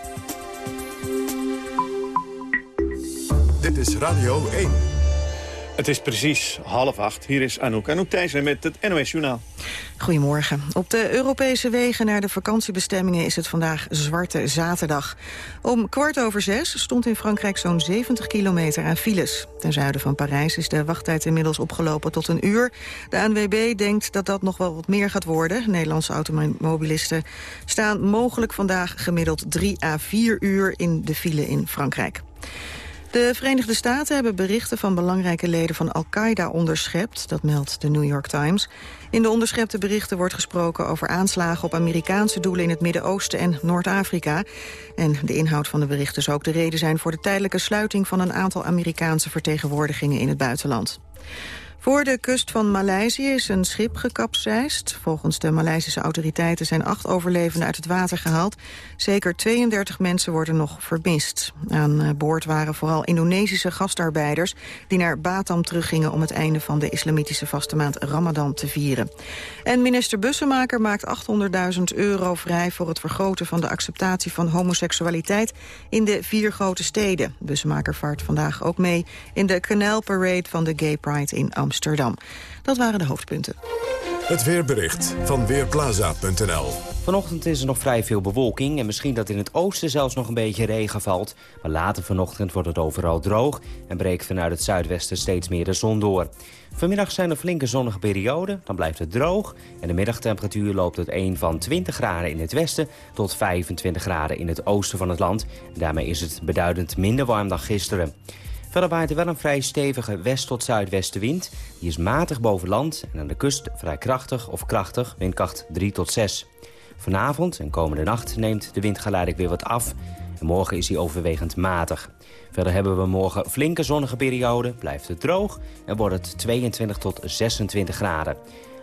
Speaker 1: Dit is Radio 1.
Speaker 11: Het is precies half acht. Hier is Anouk. Anouk Thijssen met het NOS Journaal.
Speaker 2: Goedemorgen. Op de Europese wegen naar de vakantiebestemmingen is het vandaag Zwarte Zaterdag. Om kwart over zes stond in Frankrijk zo'n 70 kilometer aan files. Ten zuiden van Parijs is de wachttijd inmiddels opgelopen tot een uur. De ANWB denkt dat dat nog wel wat meer gaat worden. Nederlandse automobilisten staan mogelijk vandaag gemiddeld 3 à 4 uur in de file in Frankrijk. De Verenigde Staten hebben berichten van belangrijke leden van Al-Qaeda onderschept. Dat meldt de New York Times. In de onderschepte berichten wordt gesproken over aanslagen op Amerikaanse doelen in het Midden-Oosten en Noord-Afrika. En de inhoud van de berichten zou ook de reden zijn voor de tijdelijke sluiting van een aantal Amerikaanse vertegenwoordigingen in het buitenland. Voor de kust van Maleisië is een schip gekapseist. Volgens de Maleisische autoriteiten zijn acht overlevenden uit het water gehaald. Zeker 32 mensen worden nog vermist. Aan eh, boord waren vooral Indonesische gastarbeiders... die naar Batam teruggingen om het einde van de islamitische vaste maand Ramadan te vieren. En minister Bussemaker maakt 800.000 euro vrij... voor het vergroten van de acceptatie van homoseksualiteit in de vier grote steden. Bussemaker vaart vandaag ook mee in de Canal Parade van de Gay Pride in Amsterdam. Amsterdam. Dat waren de hoofdpunten.
Speaker 1: Het weerbericht van Weerplaza.nl
Speaker 24: Vanochtend is er nog vrij veel bewolking en misschien dat in het oosten zelfs nog een beetje regen valt. Maar later vanochtend wordt het overal droog en breekt vanuit het zuidwesten steeds meer de zon door. Vanmiddag zijn er flinke zonnige perioden, dan blijft het droog... en de middagtemperatuur loopt het een van 20 graden in het westen... tot 25 graden in het oosten van het land. Daarmee is het beduidend minder warm dan gisteren. Verder waait er wel een vrij stevige west- tot zuidwestenwind. Die is matig boven land en aan de kust vrij krachtig of krachtig, windkracht 3 tot 6. Vanavond en komende nacht neemt de wind geleidelijk weer wat af. En morgen is hij overwegend matig. Verder hebben we morgen flinke zonnige periode, blijft het droog... en wordt het 22 tot 26 graden.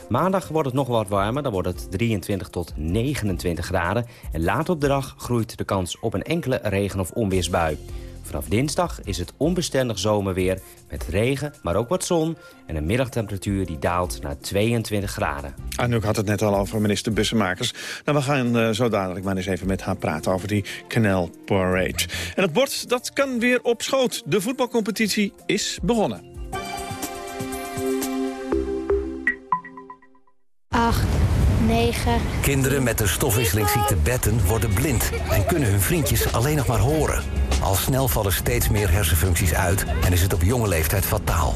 Speaker 24: Maandag wordt het nog wat warmer, dan wordt het 23 tot 29 graden. En later op de dag groeit de kans op een enkele regen- of onweersbui. Vanaf dinsdag is het onbestendig zomerweer met regen, maar ook wat zon... en een middagtemperatuur die daalt naar 22 graden.
Speaker 11: Anouk had het net al over minister Bussenmakers. Nou, we gaan uh, zo dadelijk maar eens even met haar praten over die Canal Parade. En het bord, dat kan weer op schoot. De voetbalcompetitie is begonnen.
Speaker 25: 8, 9...
Speaker 26: Kinderen met de stofwisselingsziekte Betten worden blind... en kunnen hun vriendjes alleen nog maar horen. Al snel vallen steeds meer hersenfuncties uit en is het op jonge leeftijd fataal.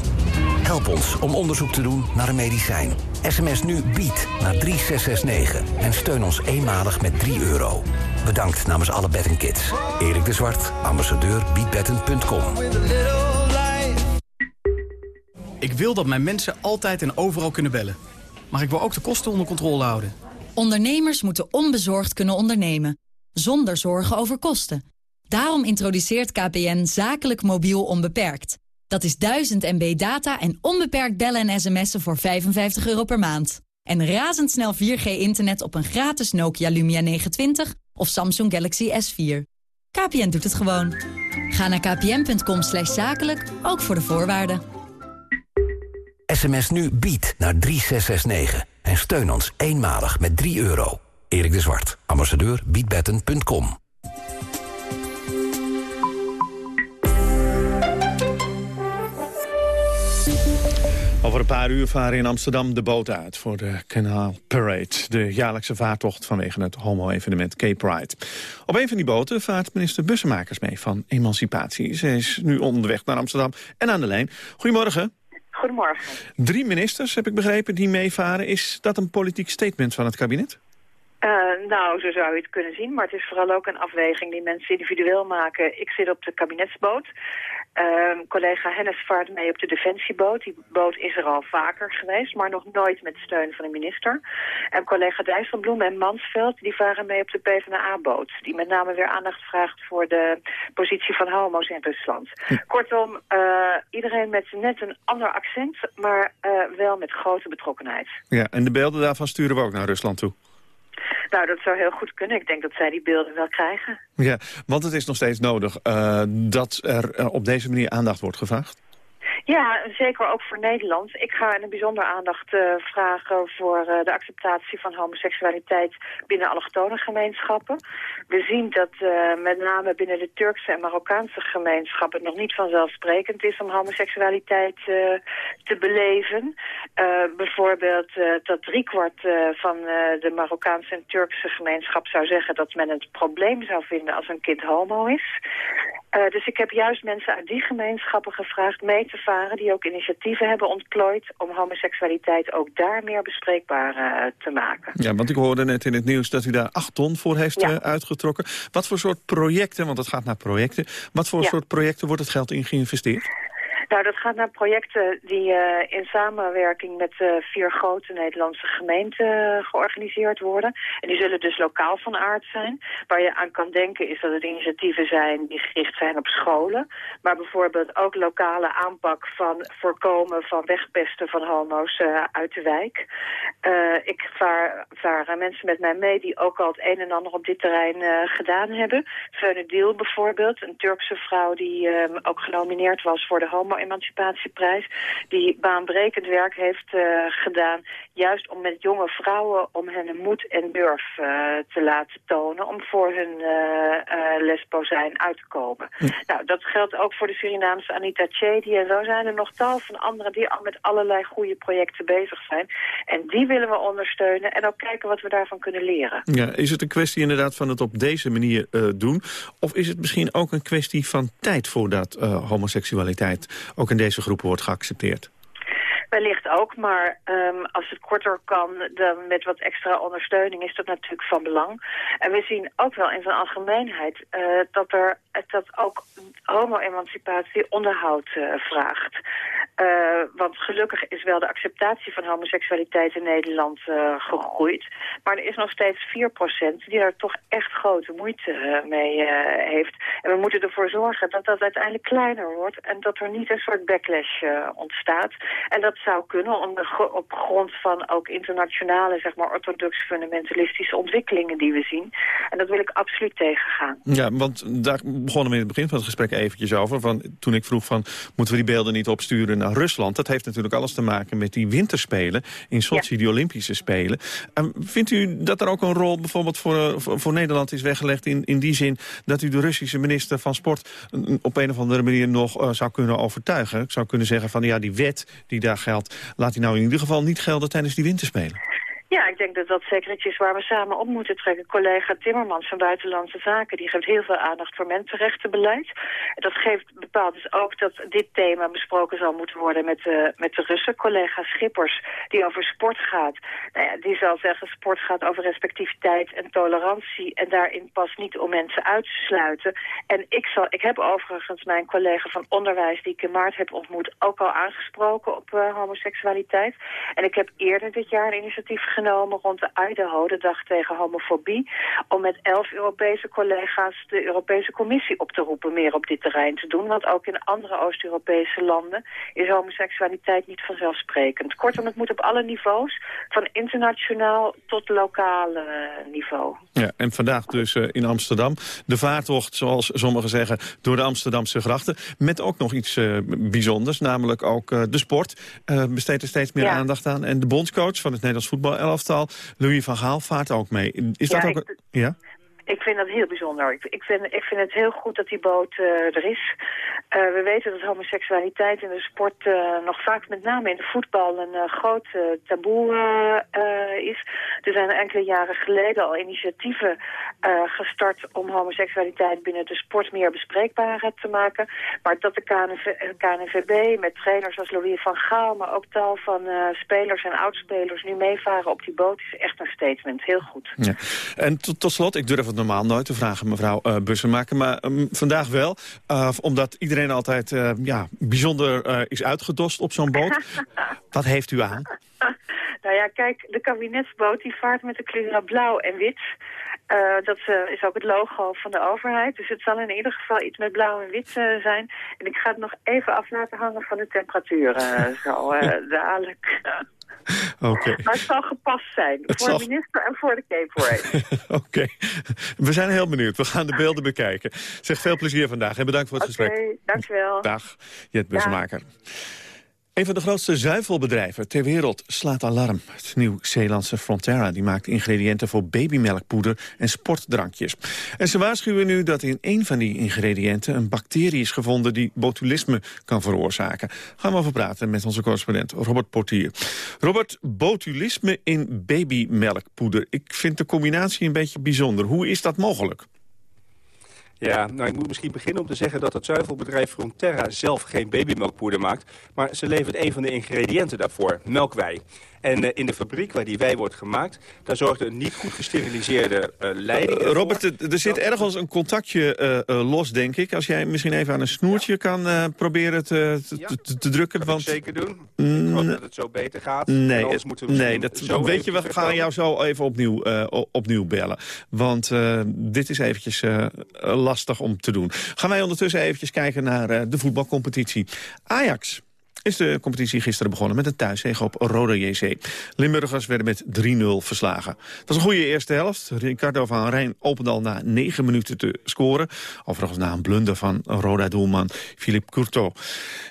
Speaker 26: Help ons om onderzoek te doen naar een medicijn. SMS nu BIED naar 3669 en steun ons eenmalig met 3 euro. Bedankt namens alle Kids. Erik de Zwart, ambassadeur biedbetten.com.
Speaker 5: Ik wil dat mijn mensen altijd en overal kunnen bellen. Maar ik wil ook de kosten onder controle houden.
Speaker 27: Ondernemers moeten onbezorgd kunnen ondernemen. Zonder zorgen over kosten. Daarom introduceert KPN zakelijk mobiel onbeperkt. Dat is 1000 MB data en onbeperkt bellen en sms'en voor 55 euro per maand. En razendsnel 4G-internet op een gratis Nokia Lumia 920 of Samsung Galaxy S4. KPN doet het gewoon. Ga naar kpn.com zakelijk, ook voor de voorwaarden.
Speaker 26: SMS nu bied naar 3669 en steun ons eenmalig met 3 euro. Erik de Zwart, ambassadeur biedbetten.com.
Speaker 11: Over een paar uur varen in Amsterdam de boten uit voor de Canal Parade. De jaarlijkse vaartocht vanwege het homo-evenement Cape Pride. Op een van die boten vaart minister Bussenmakers mee van Emancipatie. Ze is nu onderweg naar Amsterdam en aan de lijn. Goedemorgen.
Speaker 28: Goedemorgen.
Speaker 11: Drie ministers, heb ik begrepen, die meevaren. Is dat een politiek statement van het kabinet?
Speaker 28: Uh, nou, zo zou je het kunnen zien. Maar het is vooral ook een afweging die mensen individueel maken. Ik zit op de kabinetsboot. Uh, collega Hennis vaart mee op de defensieboot. Die boot is er al vaker geweest, maar nog nooit met steun van de minister. En collega Dijsselbloem en Mansveld die varen mee op de PvdA-boot. Die met name weer aandacht vraagt voor de positie van homo's in Rusland. Hm. Kortom, uh, iedereen met net een ander accent, maar uh, wel met grote betrokkenheid.
Speaker 11: Ja, en de beelden daarvan sturen we ook naar Rusland toe.
Speaker 28: Nou, dat zou heel goed kunnen. Ik denk dat zij die beelden wel krijgen.
Speaker 11: Ja, want het is nog steeds nodig uh, dat er uh, op deze manier aandacht wordt gevraagd.
Speaker 28: Ja, zeker ook voor Nederland. Ik ga een bijzonder aandacht uh, vragen voor uh, de acceptatie van homoseksualiteit binnen allochtone gemeenschappen. We zien dat uh, met name binnen de Turkse en Marokkaanse gemeenschappen het nog niet vanzelfsprekend is om homoseksualiteit te beleven. bijvoorbeeld dat driekwart van de Marokkaanse en Turkse gemeenschap zou zeggen dat men het probleem zou vinden als een kind homo is. dus ik heb juist mensen uit die gemeenschappen gevraagd mee te varen die ook initiatieven hebben ontplooid om homoseksualiteit ook daar meer bespreekbaar uh, te maken.
Speaker 11: Ja, want ik hoorde net in het nieuws dat u daar acht ton voor heeft ja. uh, uitgetrokken. Wat voor soort projecten, want het gaat naar projecten, wat voor ja. soort projecten wordt het geld in geïnvesteerd?
Speaker 28: Nou, dat gaat naar projecten die uh, in samenwerking met uh, vier grote Nederlandse gemeenten uh, georganiseerd worden. En die zullen dus lokaal van aard zijn. Waar je aan kan denken is dat het initiatieven zijn die gericht zijn op scholen. Maar bijvoorbeeld ook lokale aanpak van voorkomen van wegpesten van homo's uit de wijk. ik vaar, mensen met mij mee die ook al het een en ander op dit terrein gedaan hebben. Feune bijvoorbeeld, een Turkse vrouw die ook genomineerd was voor de homo emancipatieprijs... die baanbrekend werk heeft uh, gedaan... juist om met jonge vrouwen om hen moed en durf uh, te laten tonen... om voor hun uh, lesbo zijn uit te komen. Hm. Nou, dat geldt ook voor de Surinaamse Anita Chedi. En zo zijn er nog tal van anderen die al met allerlei goede projecten bezig zijn. En die willen we ondersteunen en ook kijken wat we daarvan kunnen leren.
Speaker 11: Ja, is het een kwestie inderdaad van het op deze manier doen? Of is het misschien ook een kwestie van tijd voordat homoseksualiteit ook in deze groepen wordt geaccepteerd?
Speaker 28: Wellicht ook, maar um, als het korter kan dan met wat extra ondersteuning is dat natuurlijk van belang. En we zien ook wel in zijn algemeenheid uh, dat, er, dat ook homo-emancipatie onderhoud uh, vraagt. Want gelukkig is wel de acceptatie van homoseksualiteit in Nederland gegroeid. Maar er is nog steeds 4% die daar toch echt grote moeite mee heeft. En we moeten ervoor zorgen dat dat uiteindelijk kleiner wordt en dat er niet een soort backlash ontstaat. En dat zou kunnen om de, op grond van ook internationale, zeg maar, orthodox fundamentalistische ontwikkelingen die we zien. En dat wil ik absoluut tegengaan.
Speaker 11: Ja, want daar begonnen we in het begin van het gesprek eventjes over. Van, toen ik vroeg van, moeten we die beelden niet opsturen naar Rusland? Dat heeft natuurlijk alles te maken met die winterspelen in Sochi, ja. die Olympische Spelen. Um, vindt u dat er ook een rol bijvoorbeeld voor, voor, voor Nederland is weggelegd in, in die zin dat u de Russische minister van Sport op een of andere manier nog uh, zou kunnen overtuigen? Ik zou kunnen zeggen van, ja, die wet die daar laat hij nou in ieder geval niet gelden tijdens die winterspelen.
Speaker 28: Ja, ik denk dat dat zeker iets is waar we samen op moeten trekken. Collega Timmermans van Buitenlandse Zaken, die geeft heel veel aandacht voor mensenrechtenbeleid. Dat geeft, bepaalt dus ook dat dit thema besproken zal moeten worden met de, met de Russen. Collega Schippers, die over sport gaat, nou ja, die zal zeggen sport gaat over respectiviteit en tolerantie. En daarin past niet om mensen uit te sluiten. En ik, zal, ik heb overigens mijn collega van onderwijs, die ik in maart heb ontmoet, ook al aangesproken op uh, homoseksualiteit. En ik heb eerder dit jaar een initiatief genomen genomen rond de Idaho, de dag tegen homofobie, om met elf Europese collega's de Europese Commissie op te roepen meer op dit terrein te doen. Want ook in andere Oost-Europese landen is homoseksualiteit niet vanzelfsprekend. Kortom, het moet op alle niveaus, van internationaal tot lokaal uh, niveau.
Speaker 11: Ja, en vandaag dus uh, in Amsterdam. De vaartocht, zoals sommigen zeggen, door de Amsterdamse grachten. Met ook nog iets uh, bijzonders, namelijk ook de sport. besteedt er steeds meer ja. aandacht aan. En de bondscoach van het Nederlands voetbal elftal, Louis van Gaal, vaart ook mee. Is
Speaker 28: ja,
Speaker 11: dat ook...
Speaker 28: Ik,
Speaker 11: ja?
Speaker 28: Ik vind dat heel bijzonder. Ik, ik, vind, ik vind het heel goed dat die boot uh, er is. Uh, we weten dat homoseksualiteit in de sport uh, nog vaak, met name in de voetbal, een groot taboe is. Er zijn enkele jaren geleden al initiatieven gestart om homoseksualiteit binnen de sport meer bespreekbaar te maken. Maar dat de KNV, KNVB met trainers als Louis van Gaal, maar ook tal van spelers en oudspelers nu meevaren op die boot is echt een statement. Heel goed.
Speaker 11: Ja. En tot slot, ik durf het normaal nooit te vragen, mevrouw uh, Bussemaker. Maar um, vandaag wel, uh, omdat iedereen altijd uh, ja, bijzonder is uitgedost op zo'n boot. Wat heeft u aan?
Speaker 28: Nou ja, kijk, de kabinetsboot die vaart met de kleuren blauw en wit. Uh, dat uh, is ook het logo van de overheid. Dus het zal in ieder geval iets met blauw en wit uh, zijn. En ik ga het nog even af laten hangen van de temperatuur. zo dadelijk.
Speaker 11: Oké.
Speaker 28: Maar het zal gepast zijn.
Speaker 11: Het
Speaker 28: voor
Speaker 11: zal-
Speaker 28: de minister en voor de Cape.
Speaker 11: Oké. We zijn heel benieuwd. We gaan de beelden bekijken. Zeg veel plezier vandaag en bedankt voor het
Speaker 28: Oké,
Speaker 11: gesprek.
Speaker 28: dankjewel.
Speaker 11: Dag, Jet Bussemaker. Een van de grootste zuivelbedrijven ter wereld slaat alarm. Het Nieuw-Zeelandse Frontera die maakt ingrediënten voor babymelkpoeder en sportdrankjes. En ze waarschuwen nu dat in een van die ingrediënten een bacterie is gevonden die botulisme kan veroorzaken. Gaan we over praten met onze correspondent Robert Portier. Robert, botulisme in babymelkpoeder. Ik vind de combinatie een beetje bijzonder. Hoe is dat mogelijk?
Speaker 29: Ja, nou ik moet misschien beginnen om te zeggen dat het zuivelbedrijf Fronterra zelf geen babymelkpoeder maakt. Maar ze levert een van de ingrediënten daarvoor, melkwei. En eh, in de fabriek waar die wei wordt gemaakt, daar zorgt een niet goed gesteriliseerde eh, leiding
Speaker 11: Eh. Robert, er- zit ergens een contactje los, denk ik. Als jij misschien even aan een snoertje kan proberen te, te, te- te drukken.
Speaker 29: Dat
Speaker 11: want...
Speaker 29: ik zeker doen. Ik hoop dat het zo beter gaat.
Speaker 11: Nee,
Speaker 29: anders moeten we
Speaker 11: nee dat,
Speaker 29: zo
Speaker 11: weet je, we gaan jou zo even opnieuw, opnieuw bellen. Want dit is eventjes lastig om te doen. Gaan wij ondertussen eventjes kijken naar de voetbalcompetitie. Ajax is de competitie gisteren begonnen met een thuiszege op Roda JC. Limburgers werden met 3-0 verslagen. Dat was een goede eerste helft. Ricardo van Rijn opende al na 9 minuten te scoren. Overigens na een blunder van Roda-doelman Philippe Courtois.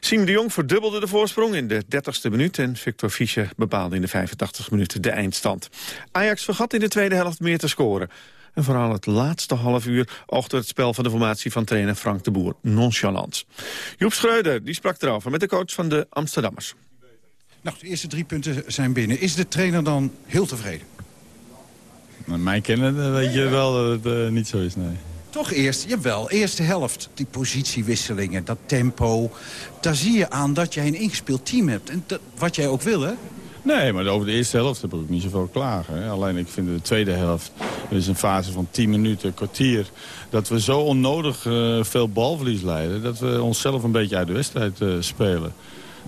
Speaker 11: Siem de Jong verdubbelde de voorsprong in de 30ste minuut... en Victor Fischer bepaalde in de 85 minuten de eindstand. Ajax vergat in de tweede helft meer te scoren. En vooral het laatste half uur oogde het spel van de formatie van trainer Frank de Boer nonchalant. Joep Schreuder die sprak erover met de coach van de Amsterdammers.
Speaker 30: Nou, de eerste drie punten zijn binnen. Is de trainer dan heel tevreden?
Speaker 31: Met mij kennen eh, weet je wel dat het eh, niet zo is, nee.
Speaker 30: Toch eerst, jawel, eerste helft. Die positiewisselingen, dat tempo. Daar zie je aan dat jij een ingespeeld team hebt. En dat, wat jij ook wil, hè?
Speaker 31: Nee, maar over de eerste helft heb ik niet zoveel klagen. Hè. Alleen ik vind de tweede helft, is een fase van 10 minuten, kwartier... dat we zo onnodig eh, veel balverlies leiden... dat we onszelf een beetje uit de wedstrijd eh, spelen.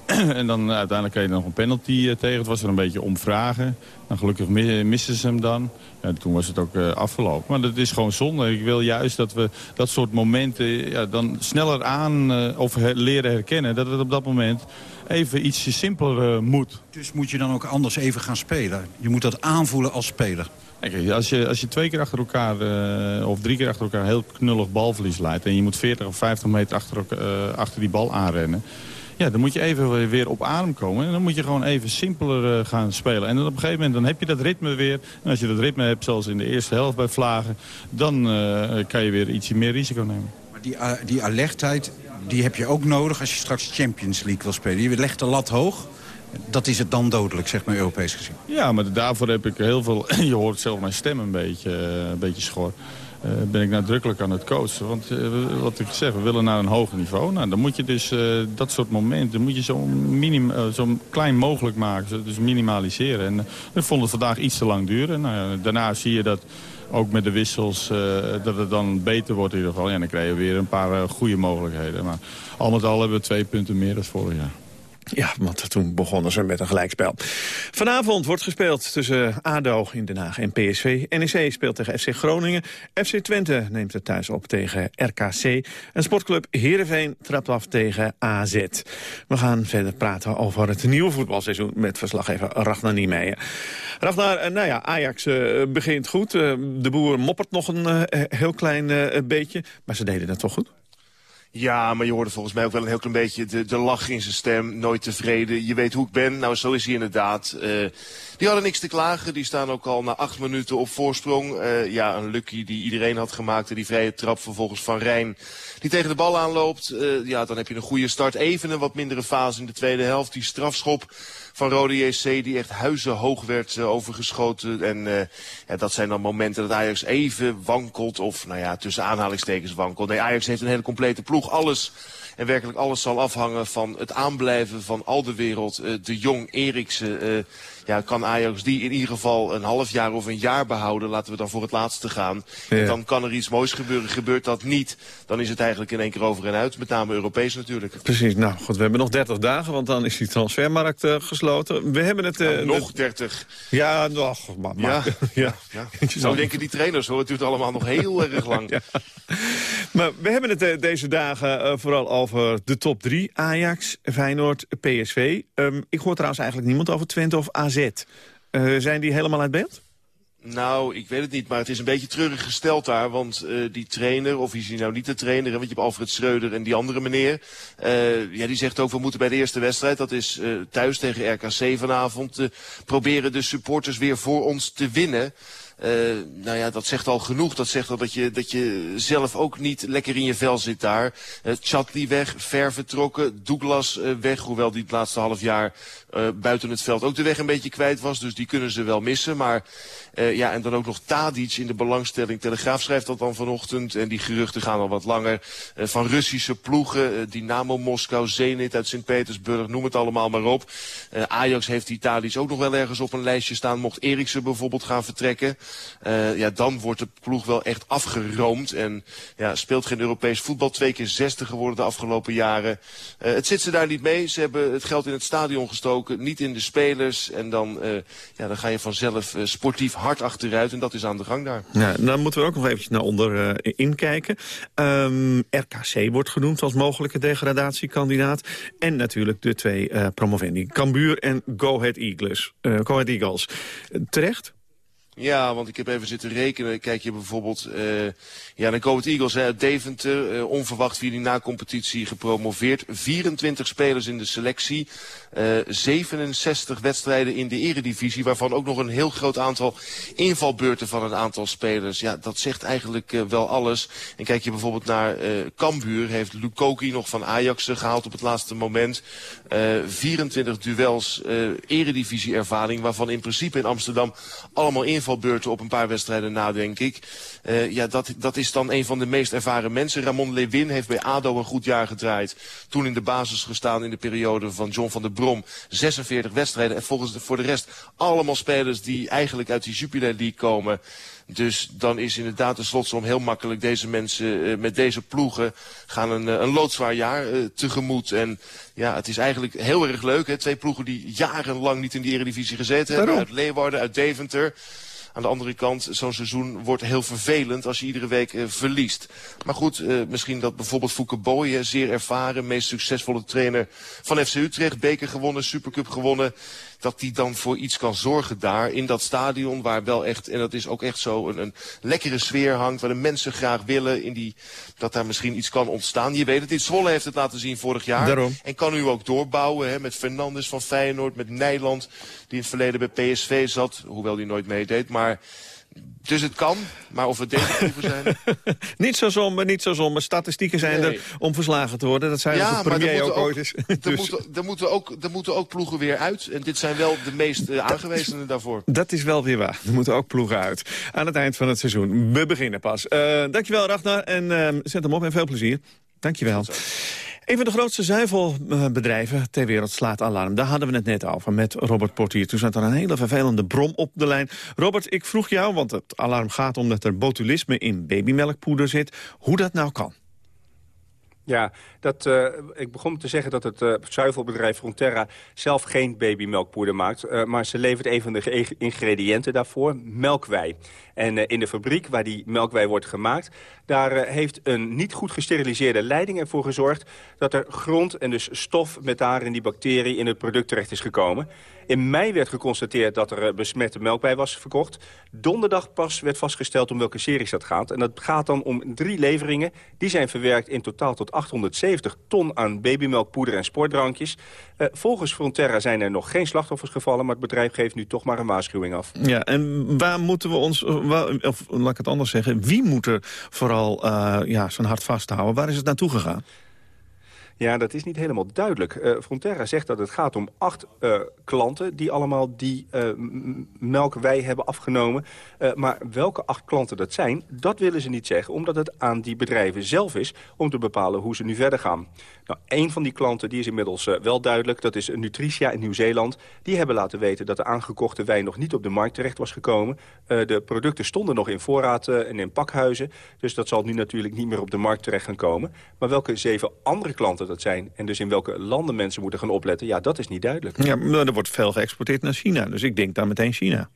Speaker 31: en dan eh, uiteindelijk kreeg je nog een penalty eh, tegen. Het was er een beetje om vragen. Nou, gelukkig mi- misten ze hem dan. Ja, toen was het ook eh, afgelopen. Maar dat is gewoon zonde. Ik wil juist dat we dat soort momenten ja, dan sneller aan eh, of her- leren herkennen. Dat het op dat moment even ietsje simpeler eh, moet.
Speaker 30: Dus moet je dan ook anders even gaan spelen. Je moet dat aanvoelen als speler.
Speaker 31: Kijk, als je, als je twee keer achter elkaar, eh, of drie keer achter elkaar heel knullig balverlies leidt... en je moet 40 of 50 meter achter, eh, achter die bal aanrennen... Ja, dan moet je even weer- op adem komen. En dan moet je gewoon even simpeler eh, gaan spelen. En dan op een gegeven moment dan heb je dat ritme weer. En als je dat ritme hebt, zoals in de eerste helft bij Vlagen... dan eh, kan je weer ietsje meer risico nemen.
Speaker 30: Maar die, uh, die alertheid, die heb je ook nodig als je straks Champions League wil spelen. Je legt de lat hoog. Dat is het dan dodelijk, zeg maar, Europees gezien.
Speaker 31: Ja, maar daarvoor heb ik heel veel... Je hoort zelf mijn stem een beetje, eh, een beetje schor. Eh, ben ik nadrukkelijk aan het coachen. Want eh, wat ik zeg, we willen naar een hoger niveau. Nou, dan moet je dus eh, dat soort momenten moet je zo, minim, zo klein mogelijk maken. Dus minimaliseren. En ik vond het vandaag iets te lang duren. Nou, daarna zie je dat ook met de wissels dat het dan beter wordt in ieder geval. Ja, dan krijg je weer een paar goede mogelijkheden. Maar al met al hebben we twee punten meer dan vorig jaar.
Speaker 11: Ja, want toen begonnen ze met een gelijkspel. Vanavond wordt gespeeld tussen ADO in Den Haag en PSV. NEC speelt tegen FC Groningen. FC Twente neemt het thuis op tegen RKC. En sportclub Heerenveen trapt af tegen AZ. We gaan verder praten over het nieuwe voetbalseizoen... met verslaggever Ragnar Niemeyer. Ragnar, eh, nou ja, Ajax eh, begint goed. Eh, de boer moppert nog een heel klein beetje. Maar ze deden dat toch goed?
Speaker 32: Ja, maar je hoorde volgens mij ook wel een heel klein beetje de, de lach in zijn stem. Nooit tevreden. Je weet hoe ik ben. Nou, zo is hij inderdaad. Eh, die hadden niks te klagen. Die staan ook al na acht minuten op voorsprong. Eh, ja, een lucky die iedereen had gemaakt. En die vrije trap vervolgens van Rijn. Die tegen de bal aanloopt. Eh, ja, dan heb je een goede start. Even een wat mindere fase in de tweede helft. Die strafschop van Rode JC die echt huizenhoog werd eh, overgeschoten. En eh, ja, dat zijn dan momenten dat Ajax even wankelt. Of nou ja, tussen aanhalingstekens wankelt. Nee, Ajax heeft een hele complete ploeg. Alles en werkelijk alles zal afhangen van het aanblijven van al de wereld. Eh, de Jong, Eriksen, ja, kan Ajax die in ieder geval een half jaar of een jaar behouden. Laten we dan voor het laatste gaan.
Speaker 11: Ja.
Speaker 32: En dan kan er iets moois gebeuren. Gebeurt dat niet, dan is het eigenlijk in één keer over en uit. Met name Europees natuurlijk.
Speaker 11: Precies, nou goed, we hebben nog 30 dagen, want dan is die transfermarkt eh, gesloten. We hebben het... eh,
Speaker 32: Nou, nog
Speaker 11: de-
Speaker 32: 30.
Speaker 11: Ja, nog. Maar,
Speaker 32: Ja,
Speaker 11: maar- ja.
Speaker 32: ja.
Speaker 11: Zal-
Speaker 32: denken die trainers hoor, het duurt allemaal nog heel erg lang.
Speaker 11: Ja. Maar we hebben het eh, deze dagen vooral over de top 3. Ajax, Feyenoord, PSV. Ehm, ik hoor trouwens eigenlijk niemand over Twente of AZ. Eh, zijn die helemaal uit beeld?
Speaker 32: Nou, ik weet het niet, maar het is een beetje treurig gesteld daar. Want uh, die trainer, of is hij nou niet de trainer... want je hebt Alfred Schreuder en die andere meneer... Uh, ja, die zegt ook, we moeten bij de eerste wedstrijd... dat is thuis tegen RKC vanavond... proberen de supporters weer voor ons te winnen... Uh, nou ja, dat zegt al genoeg. Dat zegt al dat je, dat je zelf ook niet lekker in je vel zit daar. Uh, weg, ver vertrokken. Douglas uh, weg, hoewel die het laatste half jaar buiten het veld ook de weg een beetje kwijt was. Dus die kunnen ze wel missen. Maar ja, en dan ook nog Tadic in de belangstelling. Telegraaf schrijft dat dan vanochtend. En die geruchten gaan al wat langer. Van Russische ploegen. Dynamo Moskou, Zenit uit Sint-Petersburg. Noem het allemaal maar op. Ajax heeft die Tadic ook nog wel ergens op een lijstje staan. Mocht Eriksen bijvoorbeeld gaan vertrekken. Ja, dan wordt de ploeg wel echt afgeroomd. En ja, speelt geen Europees voetbal. Twee keer zesde geworden de afgelopen jaren. het zit ze daar niet mee. Ze hebben het geld in het stadion gestoken niet in de spelers. En dan, uh, ja, dan ga je vanzelf sportief hard achteruit. En dat is aan de gang daar.
Speaker 11: Ja, dan moeten we ook nog eventjes naar onder inkijken. Um, RKC wordt genoemd als mogelijke degradatiekandidaat. En natuurlijk de twee promovendi. Cambuur en Go Ahead Eagles. Go Ahead Eagles. Terecht?
Speaker 32: Ja, want ik heb even zitten rekenen. Kijk je bijvoorbeeld uh, ja, dan Go Eagles uit Deventer. Uh, onverwacht via die na-competitie gepromoveerd. 24 spelers in de selectie. Uh, 67 wedstrijden in de eredivisie. Waarvan ook nog een heel groot aantal invalbeurten van een aantal spelers. Ja, dat zegt eigenlijk wel alles. En kijk je bijvoorbeeld naar Cambuur. Heeft Lukoki nog van Ajax gehaald op het laatste moment. 24 duels eredivisie ervaring. Waarvan in principe in Amsterdam allemaal invalbeurten invalbeurten op een paar wedstrijden na, denk ik. Uh, ja, dat, dat is dan een van de meest ervaren mensen. Ramon Lewin heeft bij ADO een goed jaar gedraaid. Toen in de basis gestaan in de periode van John van der Brom. 46 wedstrijden en volgens de, voor de rest allemaal spelers die eigenlijk uit die Jupiler League komen. Dus dan is inderdaad de slotsom heel makkelijk. Deze mensen uh, met deze ploegen gaan een, een loodzwaar jaar uh, tegemoet. En ja, het is eigenlijk heel erg leuk. Hè? Twee ploegen die jarenlang niet in de Eredivisie gezeten hebben. Uit Leeuwarden, uit Deventer. Aan de andere kant, zo'n seizoen wordt heel vervelend als je iedere week uh, verliest. Maar goed, uh, misschien dat bijvoorbeeld Fouke Boye, zeer ervaren, meest succesvolle trainer van FC Utrecht, beker gewonnen, Supercup gewonnen dat die dan voor iets kan zorgen daar in dat stadion waar wel echt, en dat is ook echt zo, een, een lekkere sfeer hangt, waar de mensen graag willen, in die, dat daar misschien iets kan ontstaan. Je weet het, in Zwolle heeft het laten zien vorig jaar.
Speaker 11: Daarom.
Speaker 32: En kan nu ook doorbouwen, hè, met Fernandes van Feyenoord, met Nijland, die in het verleden bij PSV zat, hoewel die nooit meedeed, maar... Dus het kan, maar of het deze ploegen zijn...
Speaker 11: niet zo somber, niet zo somber. Statistieken zijn nee. er om verslagen te worden. Dat zei
Speaker 32: ja,
Speaker 11: de premier ook,
Speaker 32: ook
Speaker 11: ooit eens.
Speaker 32: Er,
Speaker 11: dus.
Speaker 32: moeten, er, moeten ook, er moeten ook ploegen weer uit. En dit zijn wel de meest uh, aangewezenen daarvoor.
Speaker 11: Dat is wel weer waar. Er moeten ook ploegen uit. Aan het eind van het seizoen. We beginnen pas. Uh, dankjewel, Ragnar. En uh, zet hem op en veel plezier. Dankjewel. Een van de grootste zuivelbedrijven ter wereld slaat alarm. Daar hadden we het net over met Robert Portier. Toen zat er een hele vervelende brom op de lijn. Robert, ik vroeg jou, want het alarm gaat om dat er botulisme in babymelkpoeder zit... hoe dat nou kan.
Speaker 29: Ja, dat, uh, ik begon te zeggen dat het uh, zuivelbedrijf Fronterra zelf geen babymelkpoeder maakt. Uh, maar ze levert een van de ingrediënten daarvoor, melkwei. En in de fabriek waar die melkwei wordt gemaakt... daar heeft een niet goed gesteriliseerde leiding ervoor gezorgd... dat er grond en dus stof met daarin die bacterie in het product terecht is gekomen. In mei werd geconstateerd dat er besmette melkwei was verkocht. Donderdag pas werd vastgesteld om welke series dat gaat. En dat gaat dan om drie leveringen. Die zijn verwerkt in totaal tot 870 ton aan babymelkpoeder en sportdrankjes. Uh, volgens Fronterra zijn er nog geen slachtoffers gevallen... maar het bedrijf geeft nu toch maar een waarschuwing af.
Speaker 11: Ja, en waar moeten we ons... Waar, of laat ik het anders zeggen... wie moet er vooral uh, ja, zijn hart vasthouden? Waar is het naartoe gegaan?
Speaker 29: Ja, dat is niet helemaal duidelijk. Uh, Fronterra zegt dat het gaat om acht uh, klanten... die allemaal die uh, melkwei hebben afgenomen. maar welke acht klanten dat zijn, dat willen ze niet zeggen... omdat het aan die bedrijven zelf is om te bepalen hoe ze nu verder gaan. Nou, een van die klanten die is inmiddels wel duidelijk. Dat is Nutricia in Nieuw-Zeeland. Die hebben laten weten dat de aangekochte wijn nog niet op de markt terecht was gekomen. de producten stonden nog in voorraad en in pakhuizen. Dus dat zal nu natuurlijk niet meer op de markt terecht gaan komen. Maar welke zeven andere klanten dat zijn... en dus in welke landen mensen moeten gaan opletten... ja, dat is niet duidelijk.
Speaker 11: Ja, maar er wordt veel geëxporteerd naar China. Dus ik denk dan meteen China.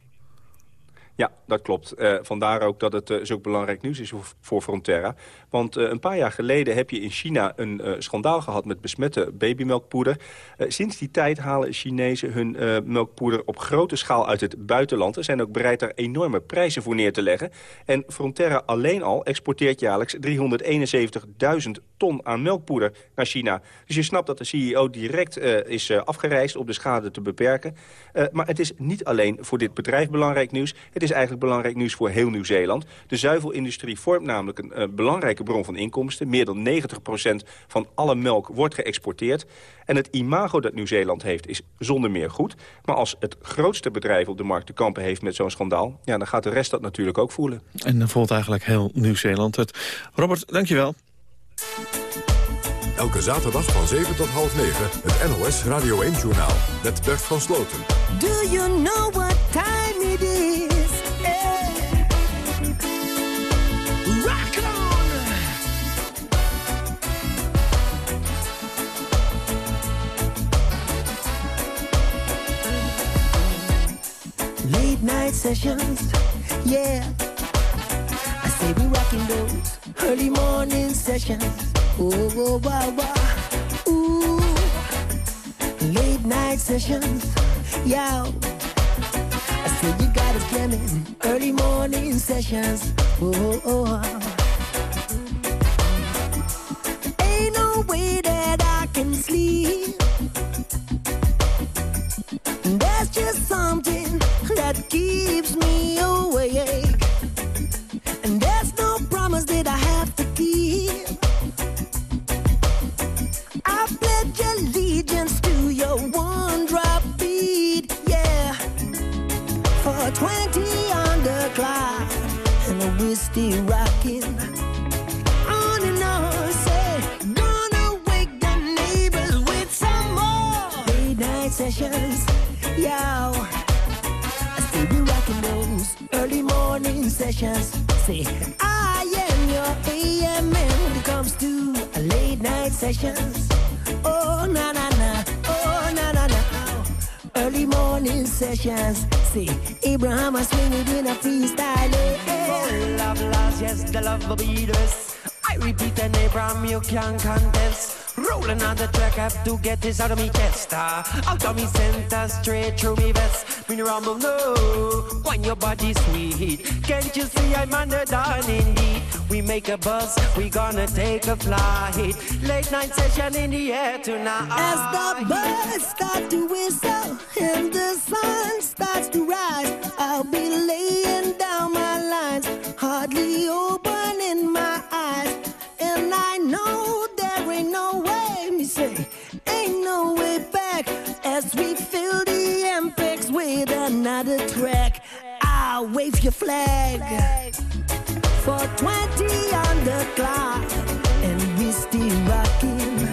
Speaker 29: Ja, dat klopt. Uh, vandaar ook dat het uh, zulk belangrijk nieuws is voor Frontera. Want uh, een paar jaar geleden heb je in China een schandaal gehad met besmette babymelkpoeder. sinds die tijd halen Chinezen hun melkpoeder op grote schaal uit het buitenland. En zijn ook bereid daar enorme prijzen voor neer te leggen. En Frontera alleen al exporteert jaarlijks 371.000 ton aan melkpoeder naar China. Dus je snapt dat de CEO direct is afgereisd om de schade te beperken. maar het is niet alleen voor dit bedrijf belangrijk nieuws. Het is eigenlijk belangrijk nieuws voor heel Nieuw-Zeeland. De zuivelindustrie vormt namelijk een belangrijke bron van inkomsten. Meer dan 90% van alle melk wordt geëxporteerd. En het imago dat Nieuw-Zeeland heeft is zonder meer goed. Maar als het grootste bedrijf op de markt te kampen heeft met zo'n schandaal... Ja, dan gaat de rest dat natuurlijk ook voelen.
Speaker 11: En dan voelt eigenlijk heel Nieuw-Zeeland het. Robert, dankjewel.
Speaker 1: Elke zaterdag van 7 tot half 9 het NOS Radio 1-journaal met Bert van Sloten.
Speaker 33: Do you know what time it is? late night sessions, yeah. I say we rocking those early morning sessions. Oh, oh, wow, wow. Ooh, late night sessions, yeah. I say you got us jamming early morning sessions. Oh, oh, oh. Ain't no way that I can sleep. There's just something that keeps me awake. Still rocking. On and on, say, gonna wake the neighbors with some more late night sessions, yeah See rocking those early morning sessions. Say, I am your AM when it comes to late night sessions. Oh, na na na, Morning sessions. See, Abraham was swinging in a freestyle.
Speaker 34: Full of loves, yes, the love will be this. I repeat, and Abraham, you can't contest. Rolling on the track, I have to get this out of me chest. Uh, out of me center, straight through me vest. When you rumble, no, when your body sweet. Can't you see I'm underdone indeed? We make a buzz, we gonna take a flight. Late night session in the air tonight.
Speaker 33: As the birds start to whistle and the sun starts to rise, I'll be laying MPEX another track. I'll wave your flag for 20 on the clock, and we still rocking.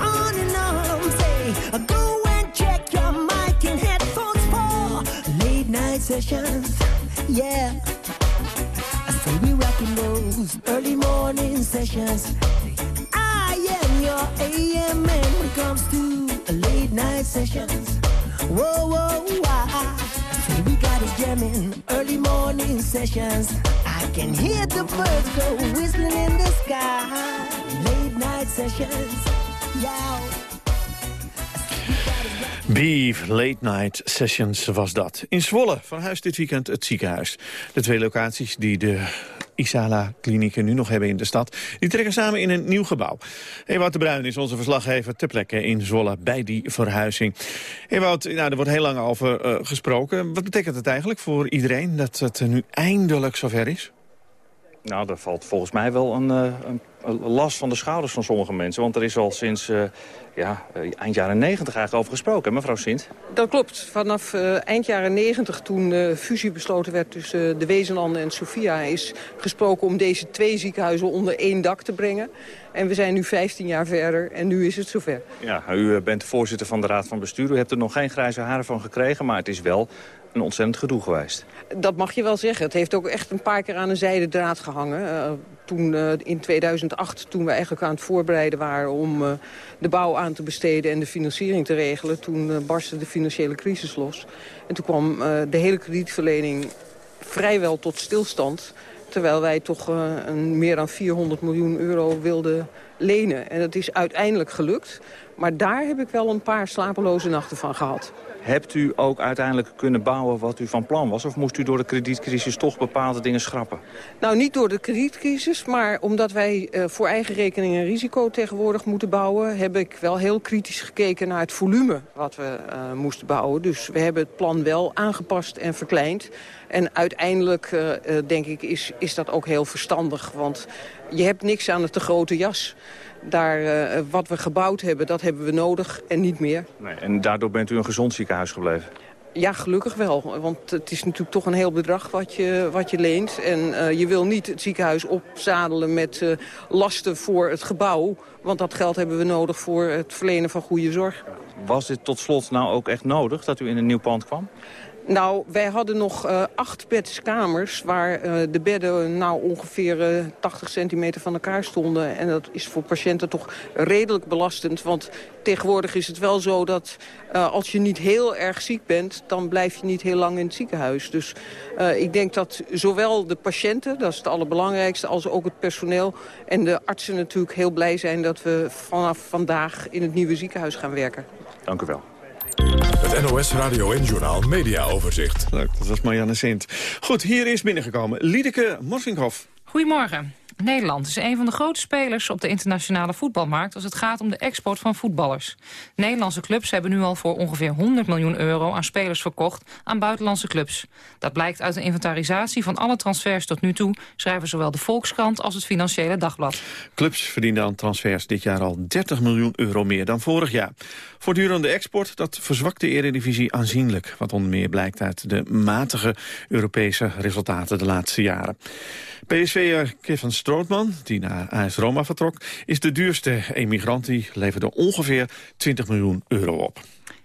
Speaker 33: On and on, say, go and check your mic and headphones for late night sessions. Yeah. Say we rocking those early morning sessions I am your AM when it comes to late night sessions. Whoa, whoa, why? We got us jamming early morning sessions. I can hear the birds go whistling in the sky. Late night sessions, yeah.
Speaker 11: Beef Late Night Sessions was dat. In Zwolle, van huis dit weekend het ziekenhuis. De twee locaties die de Isala-klinieken nu nog hebben in de stad... die trekken samen in een nieuw gebouw. Ewout de Bruin is onze verslaggever ter plekke in Zwolle bij die verhuizing. Ewout, nou, er wordt heel lang over uh, gesproken. Wat betekent het eigenlijk voor iedereen dat het nu eindelijk zover is?
Speaker 35: Nou, er valt volgens mij wel een, uh, een last van de schouders van sommige mensen. Want er is al sinds uh, ja, eind jaren negentig eigenlijk over gesproken, mevrouw Sint?
Speaker 36: Dat klopt. Vanaf uh, eind jaren negentig, toen uh, fusie besloten werd tussen de Wezenlanden en Sofia... is gesproken om deze twee ziekenhuizen onder één dak te brengen. En we zijn nu 15 jaar verder en nu is het zover.
Speaker 35: Ja, u bent de voorzitter van de Raad van Bestuur. U hebt er nog geen grijze haren van gekregen, maar het is wel een ontzettend gedoe geweest.
Speaker 36: Dat mag je wel zeggen. Het heeft ook echt een paar keer aan een zijde draad gehangen. Uh, toen uh, in 2008, toen we eigenlijk aan het voorbereiden waren... om uh, de bouw aan te besteden en de financiering te regelen... toen barstte de financiële crisis los. En toen kwam de hele kredietverlening vrijwel tot stilstand. Terwijl wij toch een meer dan 400 miljoen euro wilden lenen. En dat is uiteindelijk gelukt. Maar daar heb ik wel een paar slapeloze nachten van gehad.
Speaker 35: Hebt u ook uiteindelijk kunnen bouwen wat u van plan was? Of moest u door de kredietcrisis toch bepaalde dingen schrappen?
Speaker 36: Nou, niet door de kredietcrisis, maar omdat wij uh, voor eigen rekening en risico tegenwoordig moeten bouwen... heb ik wel heel kritisch gekeken naar het volume wat we uh, moesten bouwen. Dus we hebben het plan wel aangepast en verkleind. En uiteindelijk, uh, denk ik, is, is dat ook heel verstandig. Want je hebt niks aan het te grote jas daar, uh, wat we gebouwd hebben, dat hebben we nodig en niet meer.
Speaker 35: Nee, en daardoor bent u een gezond ziekenhuis gebleven?
Speaker 36: Ja, gelukkig wel. Want het is natuurlijk toch een heel bedrag wat je, wat je leent. En uh, je wil niet het ziekenhuis opzadelen met uh, lasten voor het gebouw. Want dat geld hebben we nodig voor het verlenen van goede zorg.
Speaker 35: Was dit tot slot nou ook echt nodig dat u in een nieuw pand kwam?
Speaker 36: Nou, wij hadden nog uh, acht bedskamers waar uh, de bedden nou ongeveer uh, 80 centimeter van elkaar stonden. En dat is voor patiënten toch redelijk belastend. Want tegenwoordig is het wel zo dat als je niet heel erg ziek bent... dan blijf je niet heel lang in het ziekenhuis. Dus ik denk dat zowel de patiënten, dat is het allerbelangrijkste... als ook het personeel en de artsen natuurlijk heel blij zijn... dat we vanaf vandaag in het nieuwe ziekenhuis gaan werken.
Speaker 35: Dank u wel.
Speaker 1: Het NOS Radio en Journal Media Overzicht.
Speaker 11: Leuk, dat was Marianne Sint. Goed, hier is binnengekomen Liedeke Morsinghoff.
Speaker 37: Goedemorgen. Nederland is een van de grote spelers op de internationale voetbalmarkt... als het gaat om de export van voetballers. Nederlandse clubs hebben nu al voor ongeveer 100 miljoen euro... aan spelers verkocht aan buitenlandse clubs. Dat blijkt uit een inventarisatie van alle transfers tot nu toe... schrijven zowel de Volkskrant als het Financiële Dagblad.
Speaker 11: Clubs verdienen aan transfers dit jaar al 30 miljoen euro meer dan vorig jaar. Voortdurende export, dat verzwakt de eredivisie aanzienlijk... wat onder meer blijkt uit de matige Europese resultaten de laatste jaren. PSV'er Kevin Strootman, die naar AS Roma vertrok... is de duurste emigrant, die leverde ongeveer 20 miljoen euro op.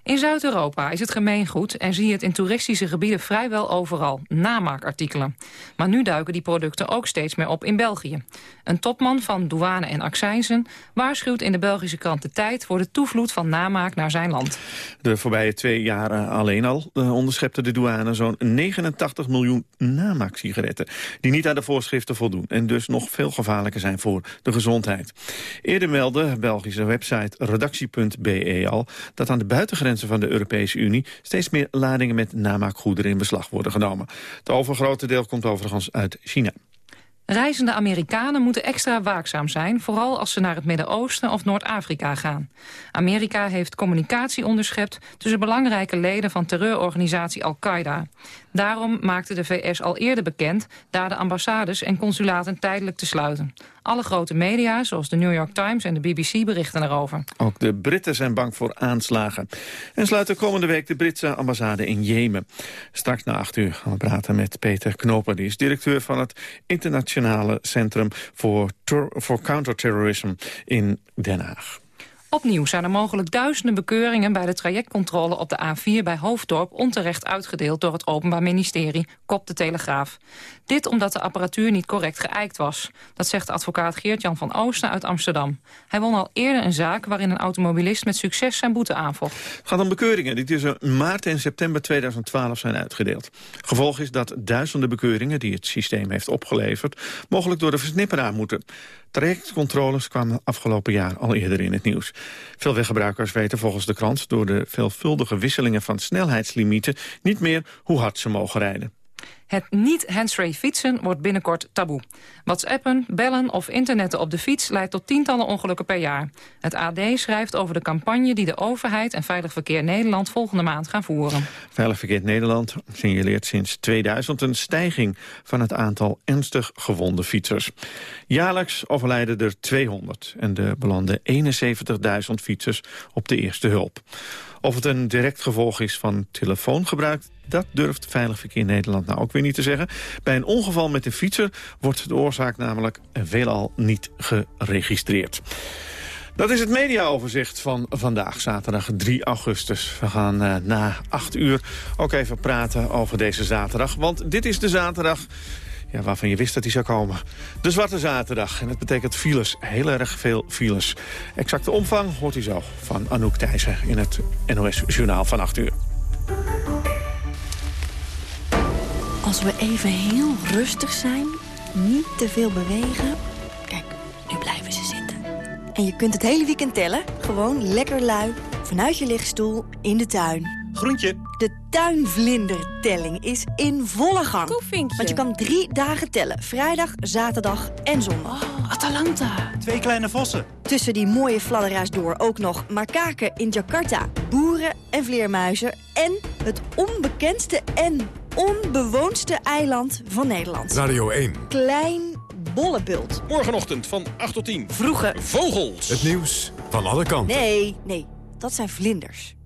Speaker 37: In Zuid-Europa is het gemeengoed en zie je het in toeristische gebieden vrijwel overal, namaakartikelen. Maar nu duiken die producten ook steeds meer op in België. Een topman van douane en accijnzen waarschuwt in de Belgische krant De Tijd voor de toevloed van namaak naar zijn land.
Speaker 11: De voorbije twee jaren alleen al uh, onderschepte de douane zo'n 89 miljoen namaaksigaretten die niet aan de voorschriften voldoen en dus nog veel gevaarlijker zijn voor de gezondheid. Eerder meldde Belgische website redactie.be al dat aan de van de Europese Unie steeds meer ladingen met namaakgoederen in beslag worden genomen. Het overgrote deel komt overigens uit China.
Speaker 37: Reizende Amerikanen moeten extra waakzaam zijn... vooral als ze naar het Midden-Oosten of Noord-Afrika gaan. Amerika heeft communicatie onderschept... tussen belangrijke leden van terreurorganisatie Al-Qaeda. Daarom maakte de VS al eerder bekend... daar de ambassades en consulaten tijdelijk te sluiten. Alle grote media, zoals de New York Times en de BBC, berichten erover.
Speaker 11: Ook de Britten zijn bang voor aanslagen. En sluiten komende week de Britse ambassade in Jemen. Straks na acht uur gaan we praten met Peter Knoper. Die is directeur van het Internationale Centrum voor, voor Counterterrorism in Den Haag.
Speaker 37: Opnieuw zijn er mogelijk duizenden bekeuringen bij de trajectcontrole op de A4 bij Hoofddorp onterecht uitgedeeld door het Openbaar Ministerie, kop de Telegraaf. Dit omdat de apparatuur niet correct geëikt was. Dat zegt advocaat Geert-Jan van Oosten uit Amsterdam. Hij won al eerder een zaak waarin een automobilist met succes zijn boete aanvocht.
Speaker 11: Het gaat om bekeuringen die tussen maart en september 2012 zijn uitgedeeld. Gevolg is dat duizenden bekeuringen die het systeem heeft opgeleverd... mogelijk door de versnipperaar moeten. Trajectcontroles kwamen afgelopen jaar al eerder in het nieuws. Veel weggebruikers weten volgens de krant... door de veelvuldige wisselingen van snelheidslimieten... niet meer hoe hard ze mogen rijden.
Speaker 37: Het niet handsfree fietsen wordt binnenkort taboe. Whatsappen, bellen of internetten op de fiets leidt tot tientallen ongelukken per jaar. Het AD schrijft over de campagne die de overheid en Veilig Verkeer Nederland volgende maand gaan voeren.
Speaker 11: Veilig Verkeer Nederland signaleert sinds 2000 een stijging van het aantal ernstig gewonde fietsers. Jaarlijks overlijden er 200 en er belanden 71.000 fietsers op de eerste hulp. Of het een direct gevolg is van telefoongebruik, dat durft Veilig Verkeer Nederland nou ook weer niet te zeggen. Bij een ongeval met de fietser wordt de oorzaak namelijk veelal niet geregistreerd. Dat is het mediaoverzicht van vandaag, zaterdag 3 augustus. We gaan uh, na 8 uur ook even praten over deze zaterdag. Want dit is de zaterdag ja, waarvan je wist dat hij zou komen. De Zwarte Zaterdag. En dat betekent files. Heel erg veel files. Exacte omvang hoort u zo van Anouk Thijssen in het NOS Journaal van 8 uur.
Speaker 38: Als we even heel rustig zijn, niet te veel bewegen... Kijk, nu blijven ze zitten. En je kunt het hele weekend tellen. Gewoon lekker lui, vanuit je lichtstoel, in de tuin.
Speaker 11: Groentje.
Speaker 38: De tuinvlindertelling is in volle gang.
Speaker 39: Koefinkje.
Speaker 38: Want je kan drie dagen tellen. Vrijdag, zaterdag en zondag.
Speaker 39: Oh, Atalanta.
Speaker 40: Twee kleine vossen.
Speaker 38: Tussen die mooie fladderaars door ook nog makaken in Jakarta, boeren en vleermuizen... en het onbekendste en onbewoondste eiland van Nederland.
Speaker 1: Radio 1.
Speaker 38: Klein Bollebult.
Speaker 11: Morgenochtend van 8 tot 10.
Speaker 38: Vroege
Speaker 11: Vogels.
Speaker 1: Het nieuws van alle kanten.
Speaker 38: Nee, nee, dat zijn vlinders.